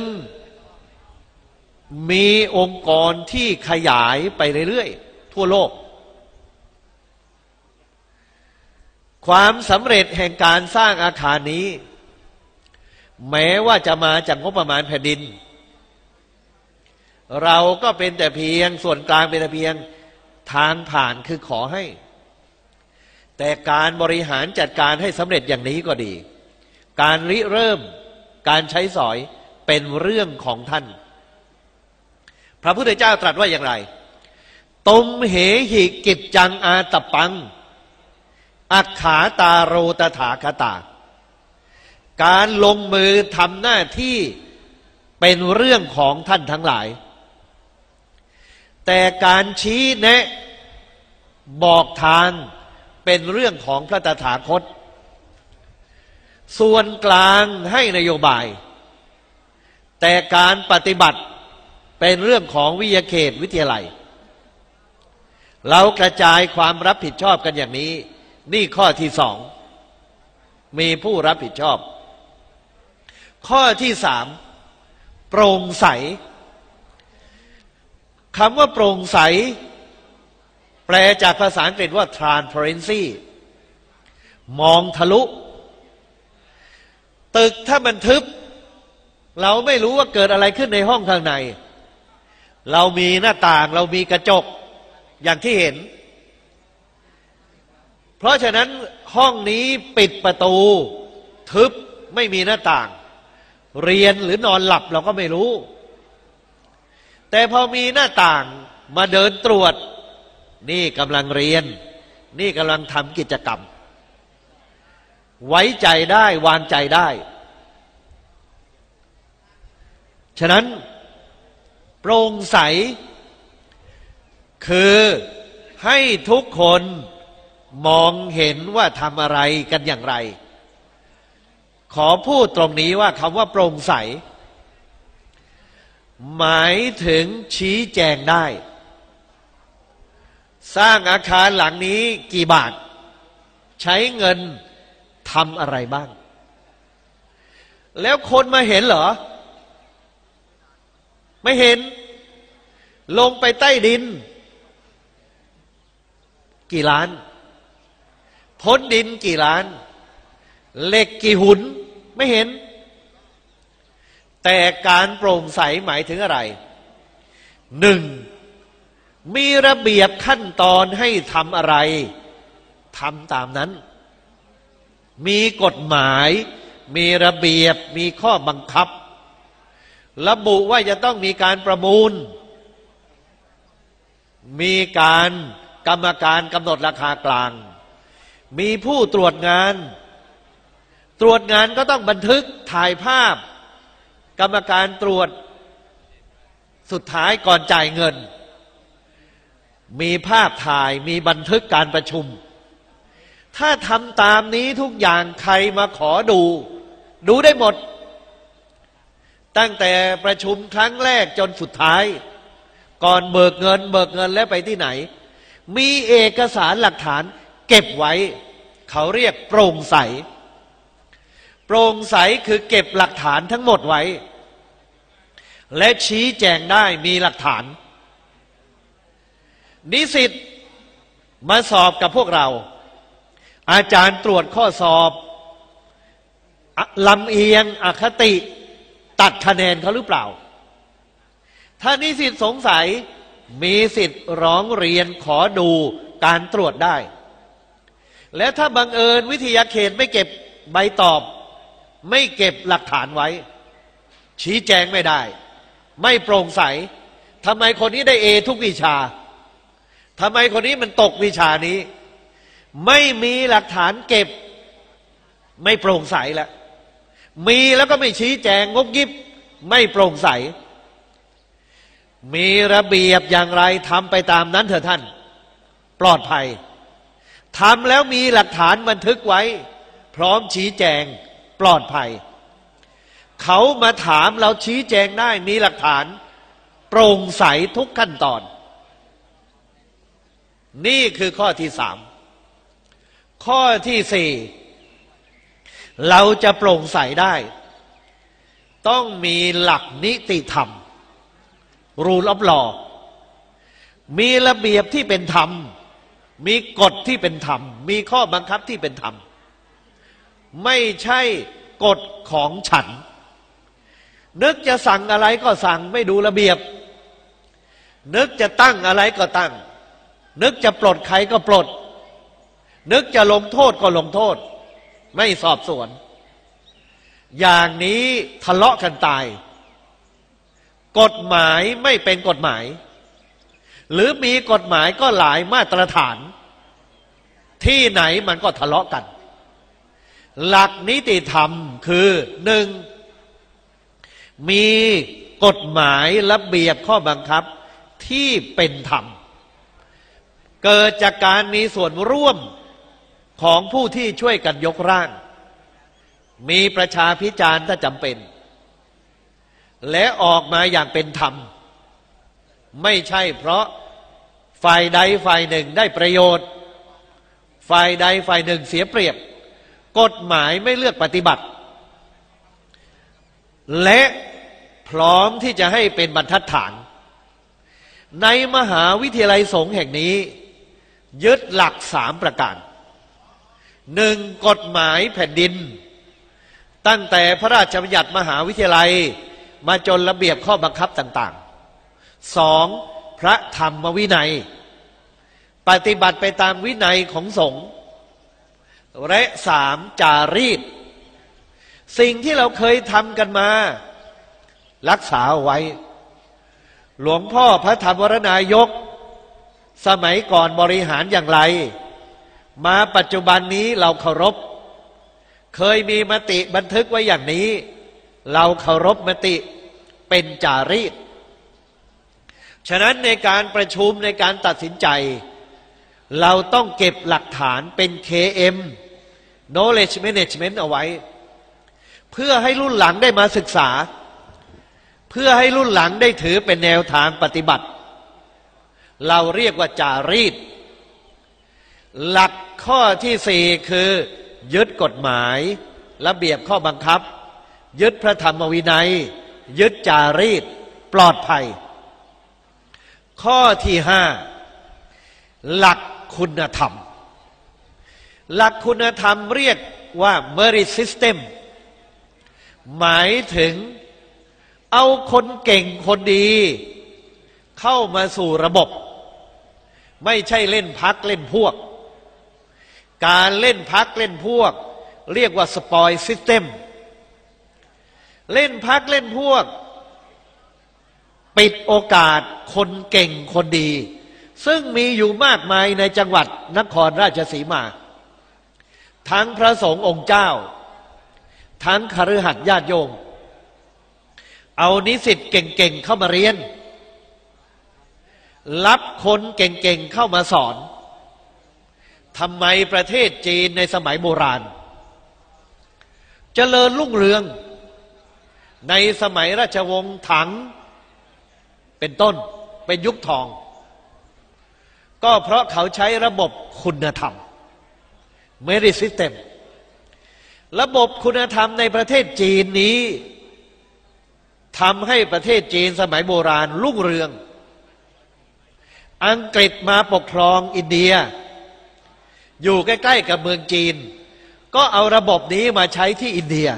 มีองค์กรที่ขยายไปเรื่อยๆ ทั่วโลก ความสำเร็จแห่งการสร้างอาคารนี้ แม้ว่าจะมาจากงบประมาณแผ่นดิน เราก็เป็นแต่เพียงส่วนกลางเป็นแต่เพียงทางผ่านคือขอให้ แต่การบริหารจัดการให้สำเร็จอย่างนี้ก็ดี การริเริ่มการใช้สอยเป็นเรื่องของท่าน พระพุทธเจ้าตรัสว่าอย่างไรตมเหหิกิจจังอาตปัง อักขาตาโรตถาคตา การลงมือทำหน้าที่เป็นเรื่องของท่านทั้งหลาย แต่การชี้แนะ บอกทาง เป็นเรื่องของพระตถาคต ส่วนกลางให้นโยบาย แต่การปฏิบัติเป็นเรื่องของวิทยาเขตวิทยาลัย เรากระจายความรับผิดชอบกันอย่างนี้ นี่ข้อที่สอง มีผู้รับผิดชอบ ข้อที่สามโปร่งใสคำว่าโปร่งใส ลจากภาษาอังกฤษว่า transparency มองทะลุ ตึกถ้ามันทึบ เราไม่รู้ว่าเกิดอะไรขึ้นในห้องข้างใน เรามีหน้าต่างเรามีกระจกอย่างที่เห็น เพราะฉะนั้นห้องนี้ปิดประตู ทึบไม่มีหน้าต่าง เรียนหรือนอนหลับเราก็ไม่รู้ แต่พอมีหน้าต่างมาเดินตรวจ นี่กำลังเรียน นี่กำลังทำกิจกรรม ไว้ใจได้วางใจได้ ฉะนั้น โปร่งใส คือให้ทุกคนมองเห็นว่าทำอะไรกันอย่างไร ขอพูดตรงนี้ว่าคำว่าโปร่งใส หมายถึงชี้แจงได้ สร้างอาคารหลังนี้กี่บาท ใช้เงินทำอะไรบ้าง แล้วคนมาเห็นเหรอ ไม่เห็น ลงไปใต้ดิน กี่ล้าน พ้นดินกี่ล้าน เหล็กกี่หุน ไม่เห็น แต่การโปร่งใสหมายถึงอะไรหนึ่ง มีระเบียบขั้นตอนให้ทำอะไรทำตามนั้น มีกฎหมาย มีระเบียบ มีข้อบังคับ ระบุว่าจะต้องมีการประมูล มีการกรรมการกำหนดราคากลาง มีผู้ตรวจงาน ตรวจงานก็ต้องบันทึกถ่ายภาพ กรรมการตรวจสุดท้ายก่อนจ่ายเงิน มีภาพถ่ายมีบันทึกการประชุม ถ้าทำตามนี้ทุกอย่างใครมาขอดู ดูได้หมด ตั้งแต่ประชุมครั้งแรกจนสุดท้าย ก่อนเบิกเงิน เบิกเงินแล้วไปที่ไหน มีเอกสารหลักฐานเก็บไว้ เขาเรียกโปร่งใส โปร่งใสคือเก็บหลักฐานทั้งหมดไว้ และชี้แจงได้มีหลักฐาน นิสิตมาสอบกับพวกเรา อาจารย์ตรวจข้อสอบลำเอียงอคติ ตัดคะแนนเขาหรือเปล่า ถ้านิสิตสงสัยมีสิทธิ์ร้องเรียนขอดูการตรวจได้ และถ้าบังเอิญวิทยาเขตไม่เก็บใบตอบ ไม่เก็บหลักฐานไว้ ชี้แจงไม่ได้ ไม่โปร่งใสทำไมคนนี้ได้เอทุกวิชา ทำไมคนนี้มันตกวิชานี้ ไม่มีหลักฐานเก็บ ไม่โปร่งใสแล้วมีแล้วก็ไม่ชี้แจงงบยิบ ไม่โปร่งใส มีระเบียบอย่างไรทำไปตามนั้นเถอะท่าน ปลอดภัยทำแล้วมีหลักฐานบันทึกไว้ พร้อมชี้แจงปลอดภัย เขามาถามเราชี้แจงได้มีหลักฐาน โปร่งใสทุกขั้นตอน นี่คือข้อที่สามข้อที่สี่เราจะโปร่งใสได้ ต้องมีหลักนิติธรรม รูลอบลอมีระเบียบที่เป็นธรรม มีกฎที่เป็นธรรม มีข้อบังคับที่เป็นธรรม ไม่ใช่กฎของฉัน นึกจะสั่งอะไรก็สั่งไม่ดูระเบียบ นึกจะตั้งอะไรก็ตั้ง นึกจะปลดใครก็ปลด นึกจะลงโทษก็ลงโทษ ไม่สอบสวน อย่างนี้ทะเลาะกันตาย กฎหมายไม่เป็นกฎหมาย หรือมีกฎหมายก็หลายมาตรฐาน ที่ไหนมันก็ทะเลาะกัน หลักนิติธรรมคือหนึ่งมีกฎหมายระเบียบข้อบังคับที่เป็นธรรม เกิดจากการมีส่วนร่วมของผู้ที่ช่วยกันยกร่าง มีประชาพิจารณ์ถ้าจำเป็น และออกมาอย่างเป็นธรรม ไม่ใช่เพราะฝ่ายใดฝ่ายหนึ่งได้ประโยชน์ ฝ่ายใดฝ่ายหนึ่งเสียเปรียบ กฎหมายไม่เลือกปฏิบัติ และพร้อมที่จะให้เป็นบรรทัดฐาน ในมหาวิทยาลัยสงฆ์แห่งนี้ ยึดหลักสามประการหนึ่งกฎหมายแผ่นดิน ตั้งแต่พระราชบัญญัติมหาวิทยาลัย มาจนระเบียบข้อบังคับต่างๆสองพระธรรมวินัย ปฏิบัติไปตามวินัยของสงฆ์และสามจารีต สิ่งที่เราเคยทำกันมา รักษาไว้ หลวงพ่อพระธรรมวรนายก สมัยก่อนบริหารอย่างไร มาปัจจุบันนี้เราเคารพ เคยมีมติบันทึกไว้อย่างนี้ เราเคารพมติเป็นจารีต ฉะนั้นในการประชุมในการตัดสินใจ เราต้องเก็บหลักฐานเป็น KM knowledge management เอาไว้ เพื่อให้รุ่นหลังได้มาศึกษา เพื่อให้รุ่นหลังได้ถือเป็นแนวทางปฏิบัติ เราเรียกว่าจารีต หลักข้อที่สี่คือ ยึดกฎหมายระเบียบข้อบังคับ ยึดพระธรรมวินัย ยึดจารีต ปลอดภัย ข้อที่ห้าหลักคุณธรรม หลักคุณธรรมเรียกว่า merit system หมายถึงเอาคนเก่งคนดี เข้ามาสู่ระบบ ไม่ใช่เล่นพักเล่นพวก การเล่นพักเล่นพวก เรียกว่า spoil system เล่นพักเล่นพวก ปิดโอกาสคนเก่งคนดี ซึ่งมีอยู่มากมายในจังหวัดนครราชสีมา ทั้งพระสงฆ์องค์เจ้า ทั้งคฤหัสถ์ญาติโยม เอานิสิตเก่งๆเข้ามาเรียน รับคนเก่งๆเข้ามาสอนทำไมประเทศจีนในสมัยโบราณจเจริญรุ่งเรือง ในสมัยราชวงศ์ถัง เป็นต้นเป็นยุคทอง ก็เพราะเขาใช้ระบบคุณธรรมเมริสิสเต็มระบบคุณธรรมในประเทศจีนนี้ทำให้ประเทศจีนสมัยโบราณรุ่งเรือง อังกฤษมาปกครองอินเดีย อยู่ใกล้ ๆ กับเมืองจีน ก็เอาระบบนี้มาใช้ที่อินเดีย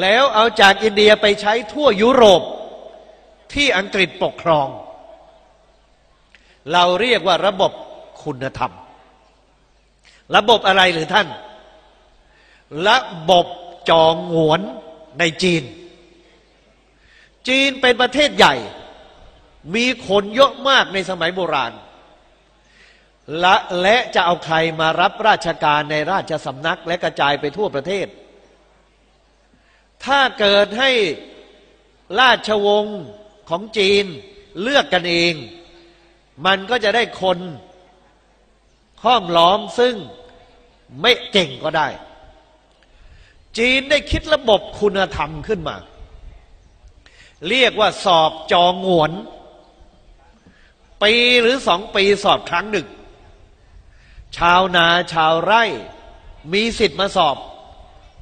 แล้วเอาจากอินเดียไปใช้ทั่วยุโรปที่อังกฤษปกครอง เราเรียกว่าระบบคุณธรรม ระบบอะไรหรือท่าน ระบบจองหวนในจีน จีนเป็นประเทศใหญ่ มีคนเยอะมากในสมัยโบราณ และและจะเอาใครมารับราชการในราชสำนักและกระจายไปทั่วประเทศ ถ้าเกิดให้ราชวงศ์ของจีนเลือกกันเอง มันก็จะได้คนห้อมล้อมซึ่งไม่เก่งก็ได้ จีนได้คิดระบบคุณธรรมขึ้นมา เรียกว่าสอบจองหวน ปีหรือสองปีสอบครั้งหนึ่ง ชาวนาชาวไร่ มีสิทธิ์มาสอบ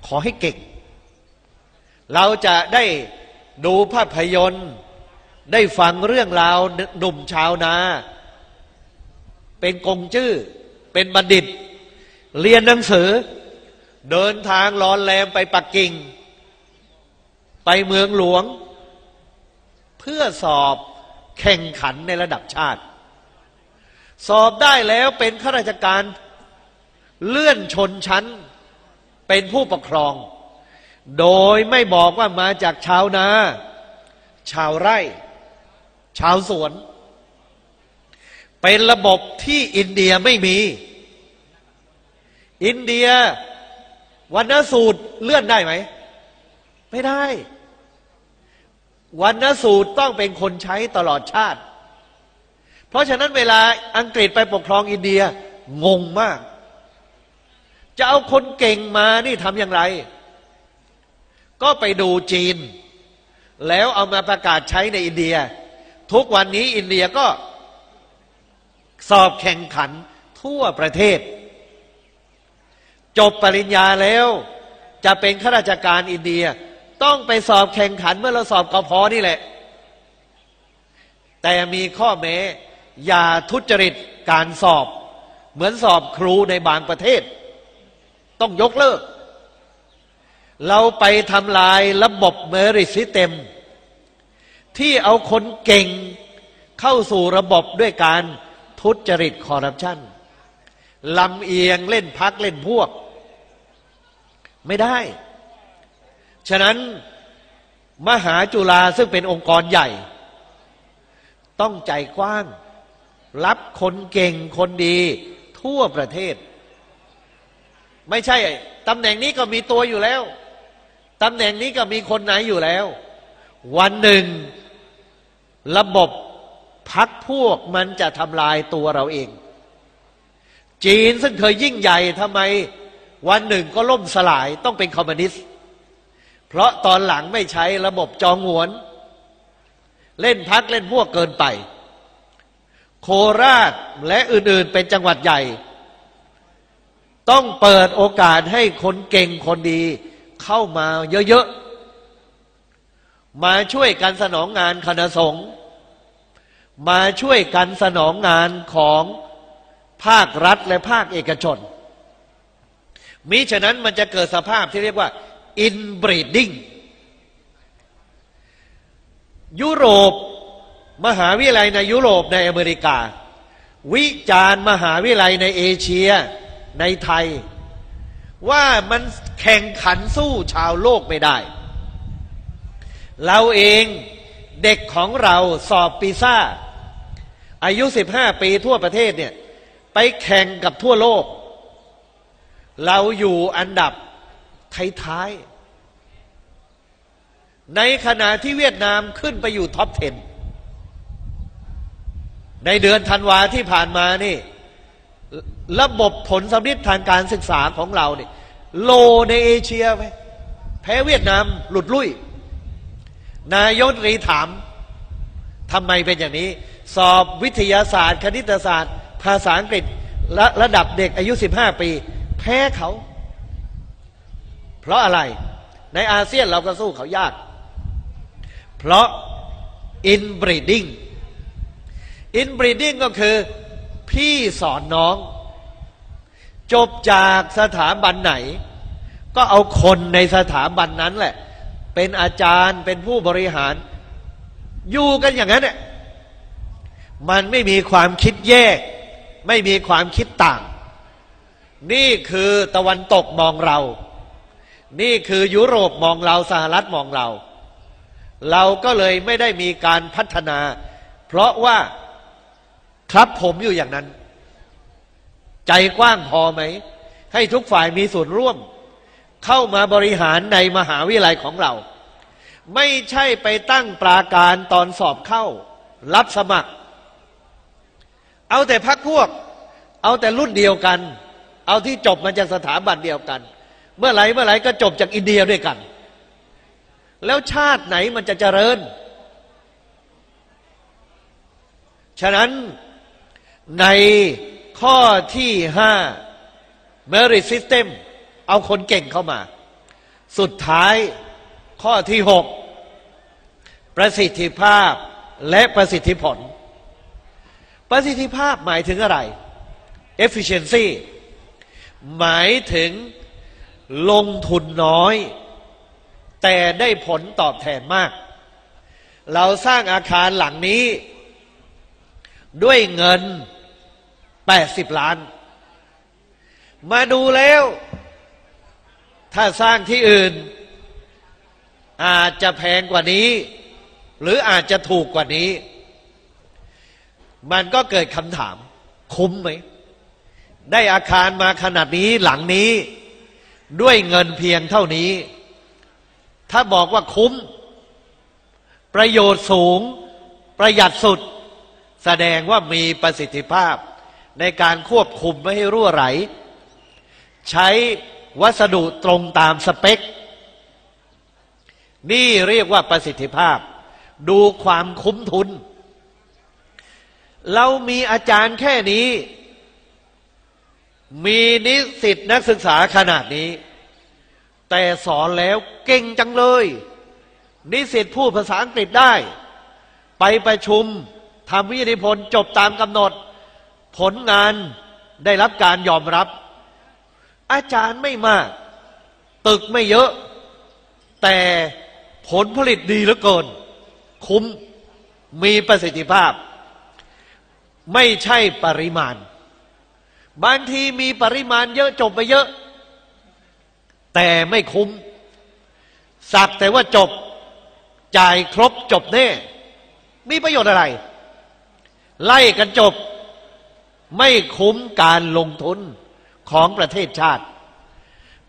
ขอให้เก่ง เราจะได้ดูภาพยนตร์ ได้ฟังเรื่องราวหนุ่มชาวนา เป็นกงจื้อ เป็นบัณฑิต เรียนหนังสือ เดินทางรอนแรมไปปักกิ่ง ไปเมืองหลวง เพื่อสอบ แข่งขันในระดับชาติ สอบได้แล้วเป็นข้าราชการเลื่อนชนชั้นเป็นผู้ปกครอง โดยไม่บอกว่ามาจากชาวนา ชาวไร่ ชาวสวน เป็นระบบที่อินเดียไม่มี อินเดียวันนสูตรเลื่อนได้ไหม ไม่ได้ วันนสูตรต้องเป็นคนใช้ตลอดชาติ เพราะฉะนั้นเวลาอังกฤษไปปกครองอินเดียงงมาก จะเอาคนเก่งมานี่ทำอย่างไร ก็ไปดูจีน แล้วเอามาประกาศใช้ในอินเดีย ทุกวันนี้อินเดียก็สอบแข่งขันทั่วประเทศ จบปริญญาแล้ว จะเป็นข้าราชการอินเดีย ต้องไปสอบแข่งขันเมื่อเราสอบกพนี่แหละ แต่มีข้อแม้ อย่าทุจริตการสอบ เหมือนสอบครูในบางประเทศ ต้องยกเลิก เราไปทำลายระบบเมริซิเต็ม ที่เอาคนเก่งเข้าสู่ระบบด้วยการทุจริตคอร์รัปชันลำเอียงเล่นพักเล่นพวก ไม่ได้ ฉะนั้นมหาจุฬาซึ่งเป็นองค์กรใหญ่ ต้องใจกว้าง รับคนเก่งคนดีทั่วประเทศ ไม่ใช่ตำแหน่งนี้ก็มีตัวอยู่แล้วตำแหน่งนี้ก็มีคนไหนอยู่แล้ว วันหนึ่งระบบพักพวกมันจะทำลายตัวเราเอง จีนซึ่งเคยยิ่งใหญ่ทำไม วันหนึ่งก็ล่มสลายต้องเป็นคอมมิวนิสต์ เพราะตอนหลังไม่ใช้ระบบจองหวน เล่นพักเล่นพวกเกินไป โคราชและอื่นๆเป็นจังหวัดใหญ่ ต้องเปิดโอกาสให้คนเก่งคนดีเข้ามาเยอะๆ มาช่วยกันสนองงานคณะสงฆ์มาช่วยกันสนองงานของภาครัฐและภาคเอกชนมิฉะนั้นมันจะเกิดสภาพที่เรียกว่า inbreeding ยุโรป มหาวิทยาลัยในยุโรปในอเมริกา วิจารณ์มหาวิทยาลัยในเอเชียในไทย ว่ามันแข่งขันสู้ชาวโลกไม่ได้ เราเองเด็กของเราสอบปีซ่า อายุสิบห้าปีทั่วประเทศเนี่ย ไปแข่งกับทั่วโลก เราอยู่อันดับ ท้ายๆในขณะที่เวียดนามขึ้นไปอยู่ท็อป 10 ในเดือนธันวาที่ผ่านมานี่ ระบบผลสำนิดทางการศึกษาของเราเนี่ยโลในเอเชียไปแพ้เวียดนามหลุดลุ่ย นายกรีถามทำไมเป็นอย่างนี้ สอบวิทยาศาสตร์ คณิตศาสตร์ ภาษาอังกฤษระระดับเด็กอายุ 15 ปี แพ้เขา เพราะอะไรในอาเซียนเราก็สู้เขายาก เพราะ inbreeding inbreeding ก็คือพี่สอนน้อง จบจากสถาบันไหน ก็เอาคนในสถาบันนั้นแหละ เป็นอาจารย์เป็นผู้บริหาร อยู่กันอย่างนั้นเนี่ยมันไม่มีความคิดแยก ไม่มีความคิดต่าง นี่คือตะวันตกมองเรา นี่คือยุโรปมองเราสหรัฐมองเรา เราก็เลยไม่ได้มีการพัฒนา เพราะว่าครับผมอยู่อย่างนั้น ใจกว้างพอไหม ให้ทุกฝ่ายมีส่วนร่วม เข้ามาบริหารในมหาวิทยาลัยของเรา ไม่ใช่ไปตั้งปราการตอนสอบเข้า รับสมัคร เอาแต่พักพวก เอาแต่รุ่นเดียวกัน เอาที่จบมาจากสถาบันเดียวกัน เมื่อไหร่เมื่อไหร่ก็จบจากอินเดียด้วยกัน แล้วชาติไหนมันจะเจริญ ฉะนั้นในข้อที่ห้า merit system เอาคนเก่งเข้ามา สุดท้ายข้อที่หกประสิทธิภาพและประสิทธิผล ประสิทธิภาพหมายถึงอะไร efficiency หมายถึง ลงทุนน้อย แต่ได้ผลตอบแทนมาก เราสร้างอาคารหลังนี้ ด้วยเงินแปดสิบล้าน มาดูแล้ว ถ้าสร้างที่อื่น อาจจะแพงกว่านี้ หรืออาจจะถูกกว่านี้ มันก็เกิดคำถาม คุ้มไหม ได้อาคารมาขนาดนี้หลังนี้ ด้วยเงินเพียงเท่านี้ ถ้าบอกว่าคุ้ม ประโยชน์สูง ประหยัดสุด แสดงว่ามีประสิทธิภาพ ในการควบคุมไม่ให้รั่วไหล ใช้วัสดุตรงตามสเปค นี่เรียกว่าประสิทธิภาพ ดูความคุ้มทุน เรามีอาจารย์แค่นี้ มีนิสิตนักศึกษาขนาดนี้ แต่สอนแล้วเก่งจังเลย นิสิตพูดภาษาอังกฤษได้ ไปประชุมทำวิทยาพลจบตามกำหนด ผลงานได้รับการยอมรับ อาจารย์ไม่มาก ตึกไม่เยอะ แต่ผลผลิตดีเหลือเกิน คุ้มมีประสิทธิภาพ ไม่ใช่ปริมาณ บางทีมีปริมาณเยอะจบไปเยอะ แต่ไม่คุ้ม สักแต่ว่าจบ จ่ายครบจบแน่ มีประโยชน์อะไร ไล่กันจบ ไม่คุ้มการลงทุนของประเทศชาติ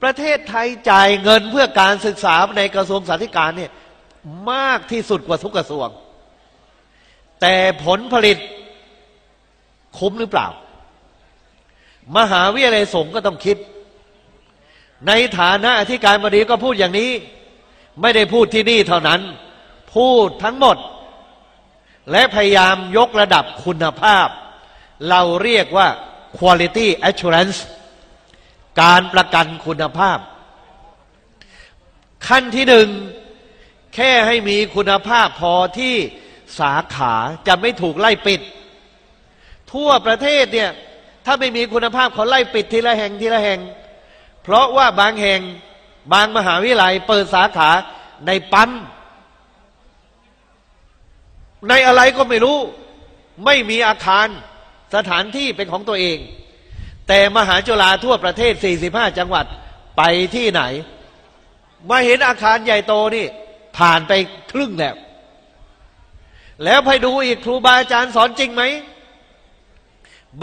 ประเทศไทยจ่ายเงินเพื่อการศึกษาในกระทรวงสาธารณเนี่ยมากที่สุดกว่าทุกกระทรวง แต่ผลผลิตคุ้มหรือเปล่า มหาวิทยาลัยสงฆ์ก็ต้องคิด ในฐานะอธิการบดีก็พูดอย่างนี้ ไม่ได้พูดที่นี่เท่านั้น พูดทั้งหมด และพยายามยกระดับคุณภาพ เราเรียกว่า quality assurance การประกันคุณภาพ ขั้นที่หนึ่ง แค่ให้มีคุณภาพพอที่สาขาจะไม่ถูกไล่ปิด ทั่วประเทศเนี่ย ถ้าไม่มีคุณภาพเขาไล่ปิดทีละแห่งทีละแห่ง เพราะว่าบางแห่งบางมหาวิทยาลัยเปิดสาขาในปั๊มในอะไรก็ไม่รู้ ไม่มีอาคารสถานที่เป็นของตัวเอง แต่มหาจุฬาทั่วประเทศ 45 จังหวัดไปที่ไหน มาเห็นอาคารใหญ่โตนี่ ผ่านไปครึ่งแล้ว แล้วไปดูอีกครูบาอาจารย์สอนจริงไหม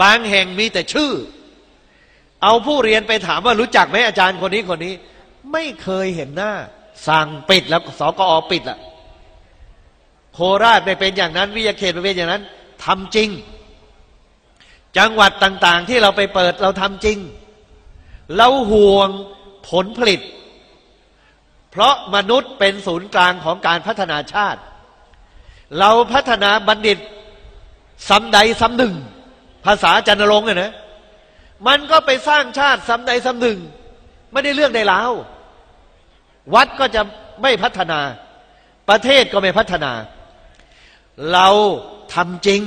บางแห่งมีแต่ชื่อ เอาผู้เรียนไปถามว่ารู้จักไหมอาจารย์คนนี้คนนี้ ไม่เคยเห็นหน้า สั่งปิดแล้วสกอปิดละโคราชไม่เป็นอย่างนั้น วิทยาเขตไม่เป็นอย่างนั้นทำจริง จังหวัดต่าง ๆ ที่เราไปเปิดเราทำจริง เราห่วงผลผลิต เพราะมนุษย์เป็นศูนย์กลางของการพัฒนาชาติ เราพัฒนาบัณฑิตซ้ำใดซ้ำหนึ่ง ภาษาจันทรงค์นะ มันก็ไปสร้างชาติซ้ำใดซ้ำหนึ่ง ไม่ได้เรื่องใดแล้ววัดก็จะไม่พัฒนา ประเทศก็ไม่พัฒนา เราทำจริง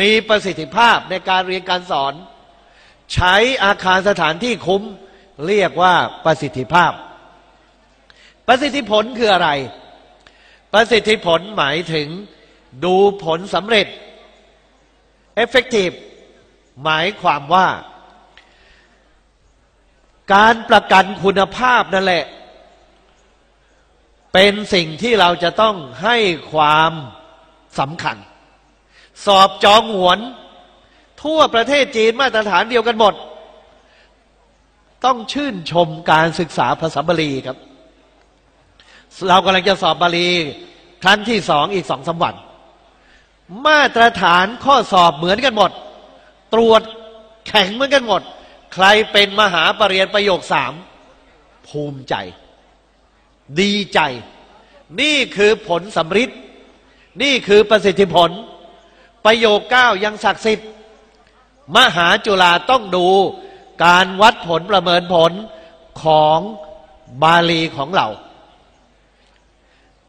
มีประสิทธิภาพในการเรียนการสอน ใช้อาคารสถานที่คุ้ม เรียกว่าประสิทธิภาพ ประสิทธิผลคืออะไร ประสิทธิผลหมายถึงดูผลสำเร็จ effective หมายความว่า การประกันคุณภาพนั่นแหละ เป็นสิ่งที่เราจะต้องให้ความสำคัญ สอบจองหวน ทั่วประเทศจีนมาตรฐานเดียวกันหมด ต้องชื่นชมการศึกษาภาษาบาลีครับ เรากำลังจะสอบบาลี ครั้งที่สองอีกสองสาวัน มาตรฐานข้อสอบเหมือนกันหมด ตรวจแข็งเหมือนกันหมด ใครเป็นมหาปรริญญาประโยคสามภูมิใจ ดีใจ นี่คือผลสำริดนี่คือประสิทธิผล ประโยคเก้ายังศักดิ์สิทธิ์ มหาจุฬาต้องดูการวัดผลประเมินผลของบาลีของเรา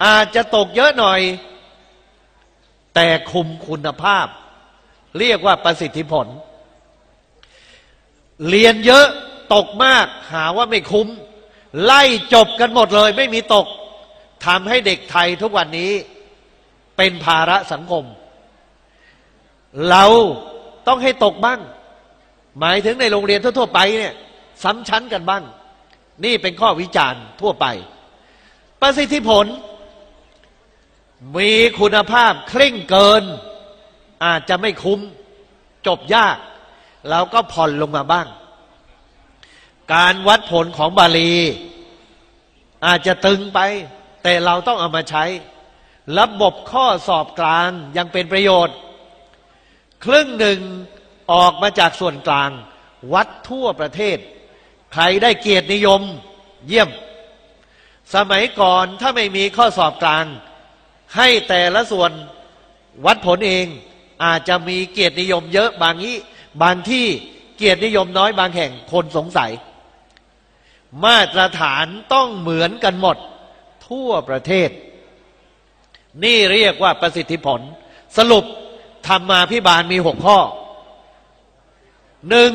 อาจจะตกเยอะหน่อย แต่คุมคุณภาพ เรียกว่าประสิทธิผล เรียนเยอะตกมากหาว่าไม่คุ้ม ไล่จบกันหมดเลย ไม่มีตกทำให้เด็กไทยทุกวันนี้เป็นภาระสังคม เราต้องให้ตกบ้าง หมายถึงในโรงเรียนทั่ว ๆ ไปเนี่ยซ้ำชั้นกันบ้าง นี่เป็นข้อวิจารณ์ทั่วไป ประสิทธิผล มีคุณภาพเคร่งเกิน อาจจะไม่คุ้มจบยาก เราก็ผ่อนลงมาบ้าง การวัดผลของบาลี อาจจะตึงไป แต่เราต้องเอามาใช้ ระบบข้อสอบกลางยังเป็นประโยชน์ ครึ่งหนึ่งออกมาจากส่วนกลาง วัดทั่วประเทศ ใครได้เกียรตินิยม เยี่ยม สมัยก่อนถ้าไม่มีข้อสอบกลาง ให้แต่ละส่วนวัดผลเองอาจจะมีเกียรตินิยมเยอะบางนี้บางที่เกียรตินิยมน้อยบางแห่งคนสงสัย มาตรฐานต้องเหมือนกันหมดทั่วประเทศ นี่เรียกว่าประสิทธิผล สรุปธรรมาพิบาลมีหกข้อหนึ่ง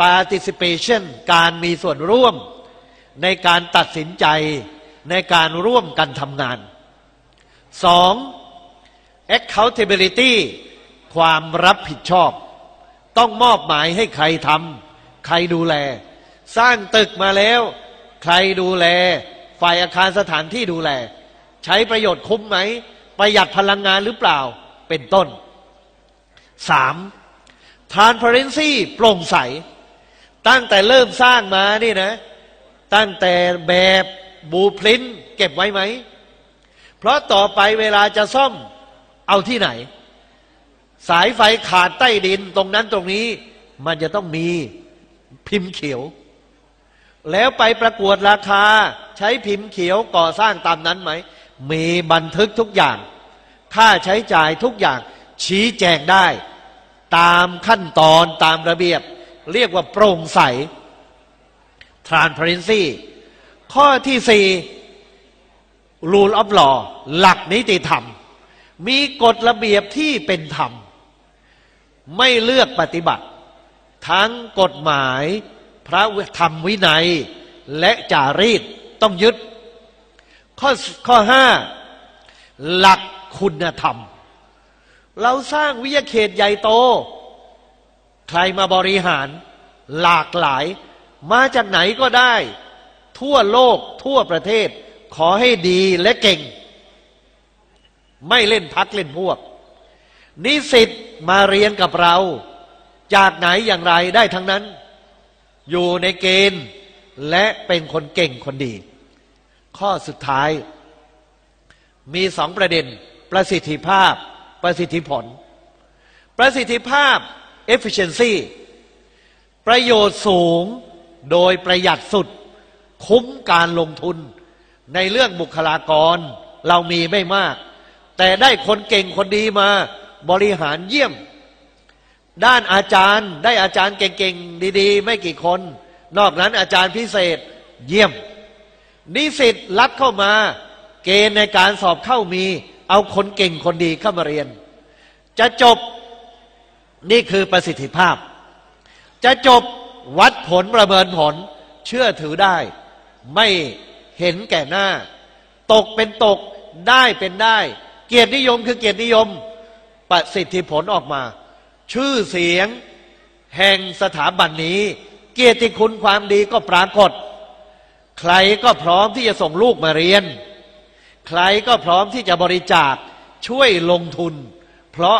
participation การมีส่วนร่วมในการตัดสินใจในการร่วมกันทำงาน สอง accountability ความรับผิดชอบ ต้องมอบหมายให้ใครทำใครดูแล สร้างตึกมาแล้ว ใครดูแล ฝ่ายอาคารสถานที่ดูแล ใช้ประโยชน์คุ้มไหม ประหยัดพลังงานหรือเปล่าเป็นต้นสาม transparency โปร่งใส ตั้งแต่เริ่มสร้างมานี่นะ ตั้งแต่แบบบูพลินเก็บไว้ไหม เพราะต่อไปเวลาจะซ่อมเอาที่ไหน สายไฟขาดใต้ดินตรงนั้นตรงนี้ มันจะต้องมีพิมพ์เขียว แล้วไปประกวดราคาใช้พิมพ์เขียวก่อสร้างตามนั้นไหม มีบันทึกทุกอย่าง ค่าใช้จ่ายทุกอย่าง ชี้แจงได้ ตามขั้นตอนตามระเบียบ เรียกว่าโปร่งใส transparency ข้อที่สี่ rule of law หลักนิติธรรม มีกฎระเบียบที่เป็นธรรม ไม่เลือกปฏิบัติ ทั้งกฎหมายพระธรรมวินัย และจารีตต้องยึด ข้อข้อห้าหลักคุณธรรม เราสร้างวิทยาเขตใหญ่โต ใครมาบริหาร หลากหลาย มาจากไหนก็ได้ ทั่วโลกทั่วประเทศ ขอให้ดีและเก่ง ไม่เล่นพักเล่นพวก นิสิตมาเรียนกับเรา จากไหนอย่างไรได้ทั้งนั้น อยู่ในเกณฑ์และเป็นคนเก่งคนดี ข้อสุดท้าย มีสองประเด็น ประสิทธิภาพ ประสิทธิผล ประสิทธิภาพ efficiency ประโยชน์สูงโดยประหยัดสุด คุ้มการลงทุน ในเรื่องบุคลากร เรามีไม่มาก แต่ได้คนเก่งคนดีมาบริหารเยี่ยม ด้านอาจารย์ได้อาจารย์เก่งๆดีๆ ไม่กี่คน นอกนั้นอาจารย์พิเศษเยี่ยม นิสิตรับเข้ามา เกณฑ์ในการสอบเข้ามี เอาคนเก่งคนดีเข้ามาเรียน จะจบนี่คือประสิทธิภาพ จะจบวัดผลประเมินผลเชื่อถือได้ไม่ เห็นแก่หน้า ตกเป็นตกได้เป็นได้ เกียรตินิยมคือเกียรตินิยม ประสิทธิผลออกมา ชื่อเสียงแห่งสถาบันนี้ เกียรติคุณความดีก็ปรากฏ ใครก็พร้อมที่จะส่งลูกมาเรียน ใครก็พร้อมที่จะบริจาคช่วยลงทุน เพราะ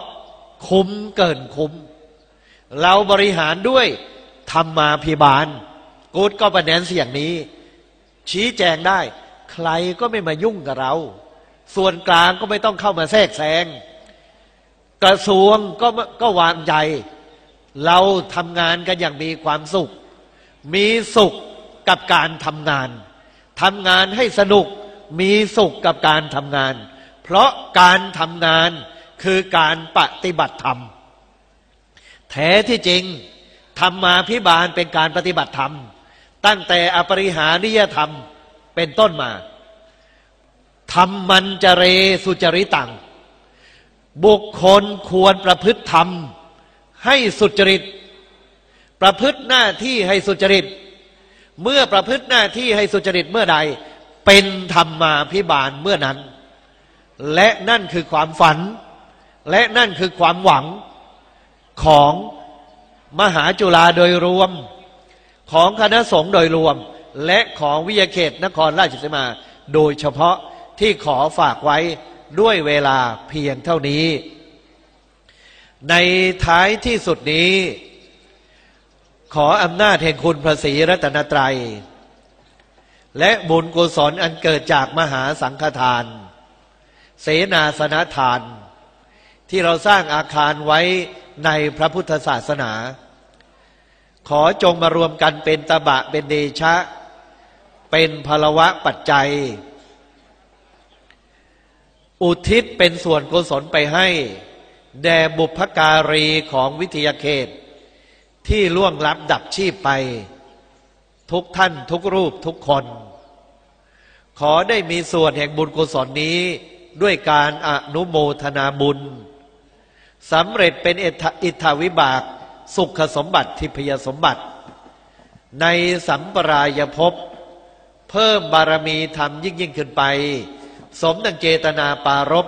คุ้มเกินคุ้ม เราบริหารด้วยธรรมาพิบาลกูดก็ประเด็นเสียงนี้ ชี้แจงได้ ใครก็ไม่มายุ่งกับเรา ส่วนกลางก็ไม่ต้องเข้ามาแทรกแซงกระทรวงก็ก็วางใจ เราทำงานกันอย่างมีความสุข มีสุขกับการทำงานทำงานให้สนุกมีสุขกับการทำงาน เพราะการทำงานคือการปฏิบัติธรรม แท้ที่จริงธรรมาพิบาลเป็นการปฏิบัติธรรม ตั้งแต่อปริหานิยธรรมเป็นต้นมาธรรมมันจเรสุจริตัง บุคคลควรประพฤติธรรม ให้สุจริต ประพฤติหน้าที่ให้สุจริต เมื่อประพฤติหน้าที่ให้สุจริตเมื่อใด เป็นธรรมาพิบาลเมื่อนั้น และนั่นคือความฝัน และนั่นคือความหวังของมหาจุฬาโดยรวม ของคณะสงฆ์โดยรวม และของวิยาเขตนครราชสีมา โดยเฉพาะที่ขอฝากไว้ด้วยเวลาเพียงเท่านี้ ในท้ายที่สุดนี้ ขออำนาจแห่งคุณพระศรีรัตนตรัย และบุญกุศลอันเกิดจากมหาสังฆทาน เสนาสนทาน ที่เราสร้างอาคารไว้ในพระพุทธศาสนา ขอจงมารวมกันเป็นตบะเป็นเดชะ เป็นพลวะปัจจัย อุทิศเป็นส่วนกุศลไปให้ แด่บุพการีของวิทยาเขต ที่ล่วงลับดับชีพไป ทุกท่านทุกรูปทุกคน ขอได้มีส่วนแห่งบุญกุศลนี้ด้วยการอนุโมทนาบุญสำเร็จเป็นอิทธาวิบาก สุขสมบัติทิพยสมบัติ ในสัมปรายภพเพิ่มบารมีธรรมยิ่งยิ่งขึ้นไป สมดังเจตนาปารบ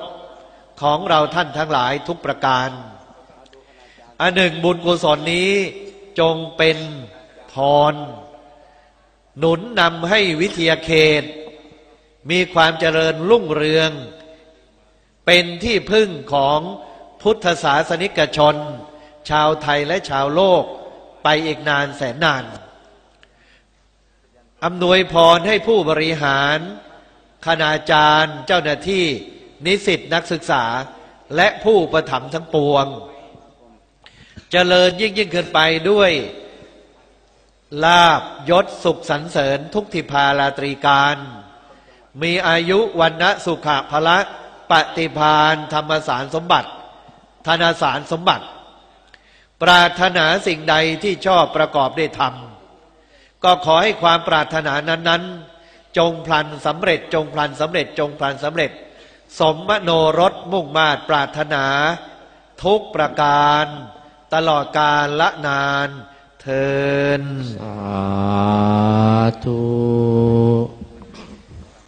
ของเราท่านทั้งหลายทุกประการอันหนึ่งบุญกุศลนี้จงเป็นพร หนุนนำให้วิทยาเขต มีความเจริญรุ่งเรือง เป็นที่พึ่งของพุทธศาสนิกชน ชาวไทยและชาวโลกไปอีกนานแสนนานอำนวยพรให้ผู้บริหาร คณาจารย์ เจ้าหน้าที่ นิสิตนักศึกษา และผู้ประถมทั้งปวงเจริญยิ่งยิ่งขึ้นไปด้วย ลาบยศสุขสรรเสริญทุกทิพาลาตรีการ มีอายุวันณะสุขะพละปฏิพานธรรมสารสมบัติ ธนาสารสมบัติ ปรารถนาสิ่งใดที่ชอบประกอบได้ทำก็ขอให้ความปรารถนานั้น ๆ จงพลันสำเร็จ จงพลันสำเร็จ จงพลันสำเร็จ สมมโนรสมุ่งมาตรปรารถนา ทุกประการ ตลอดกาลละนานเทินสาธุ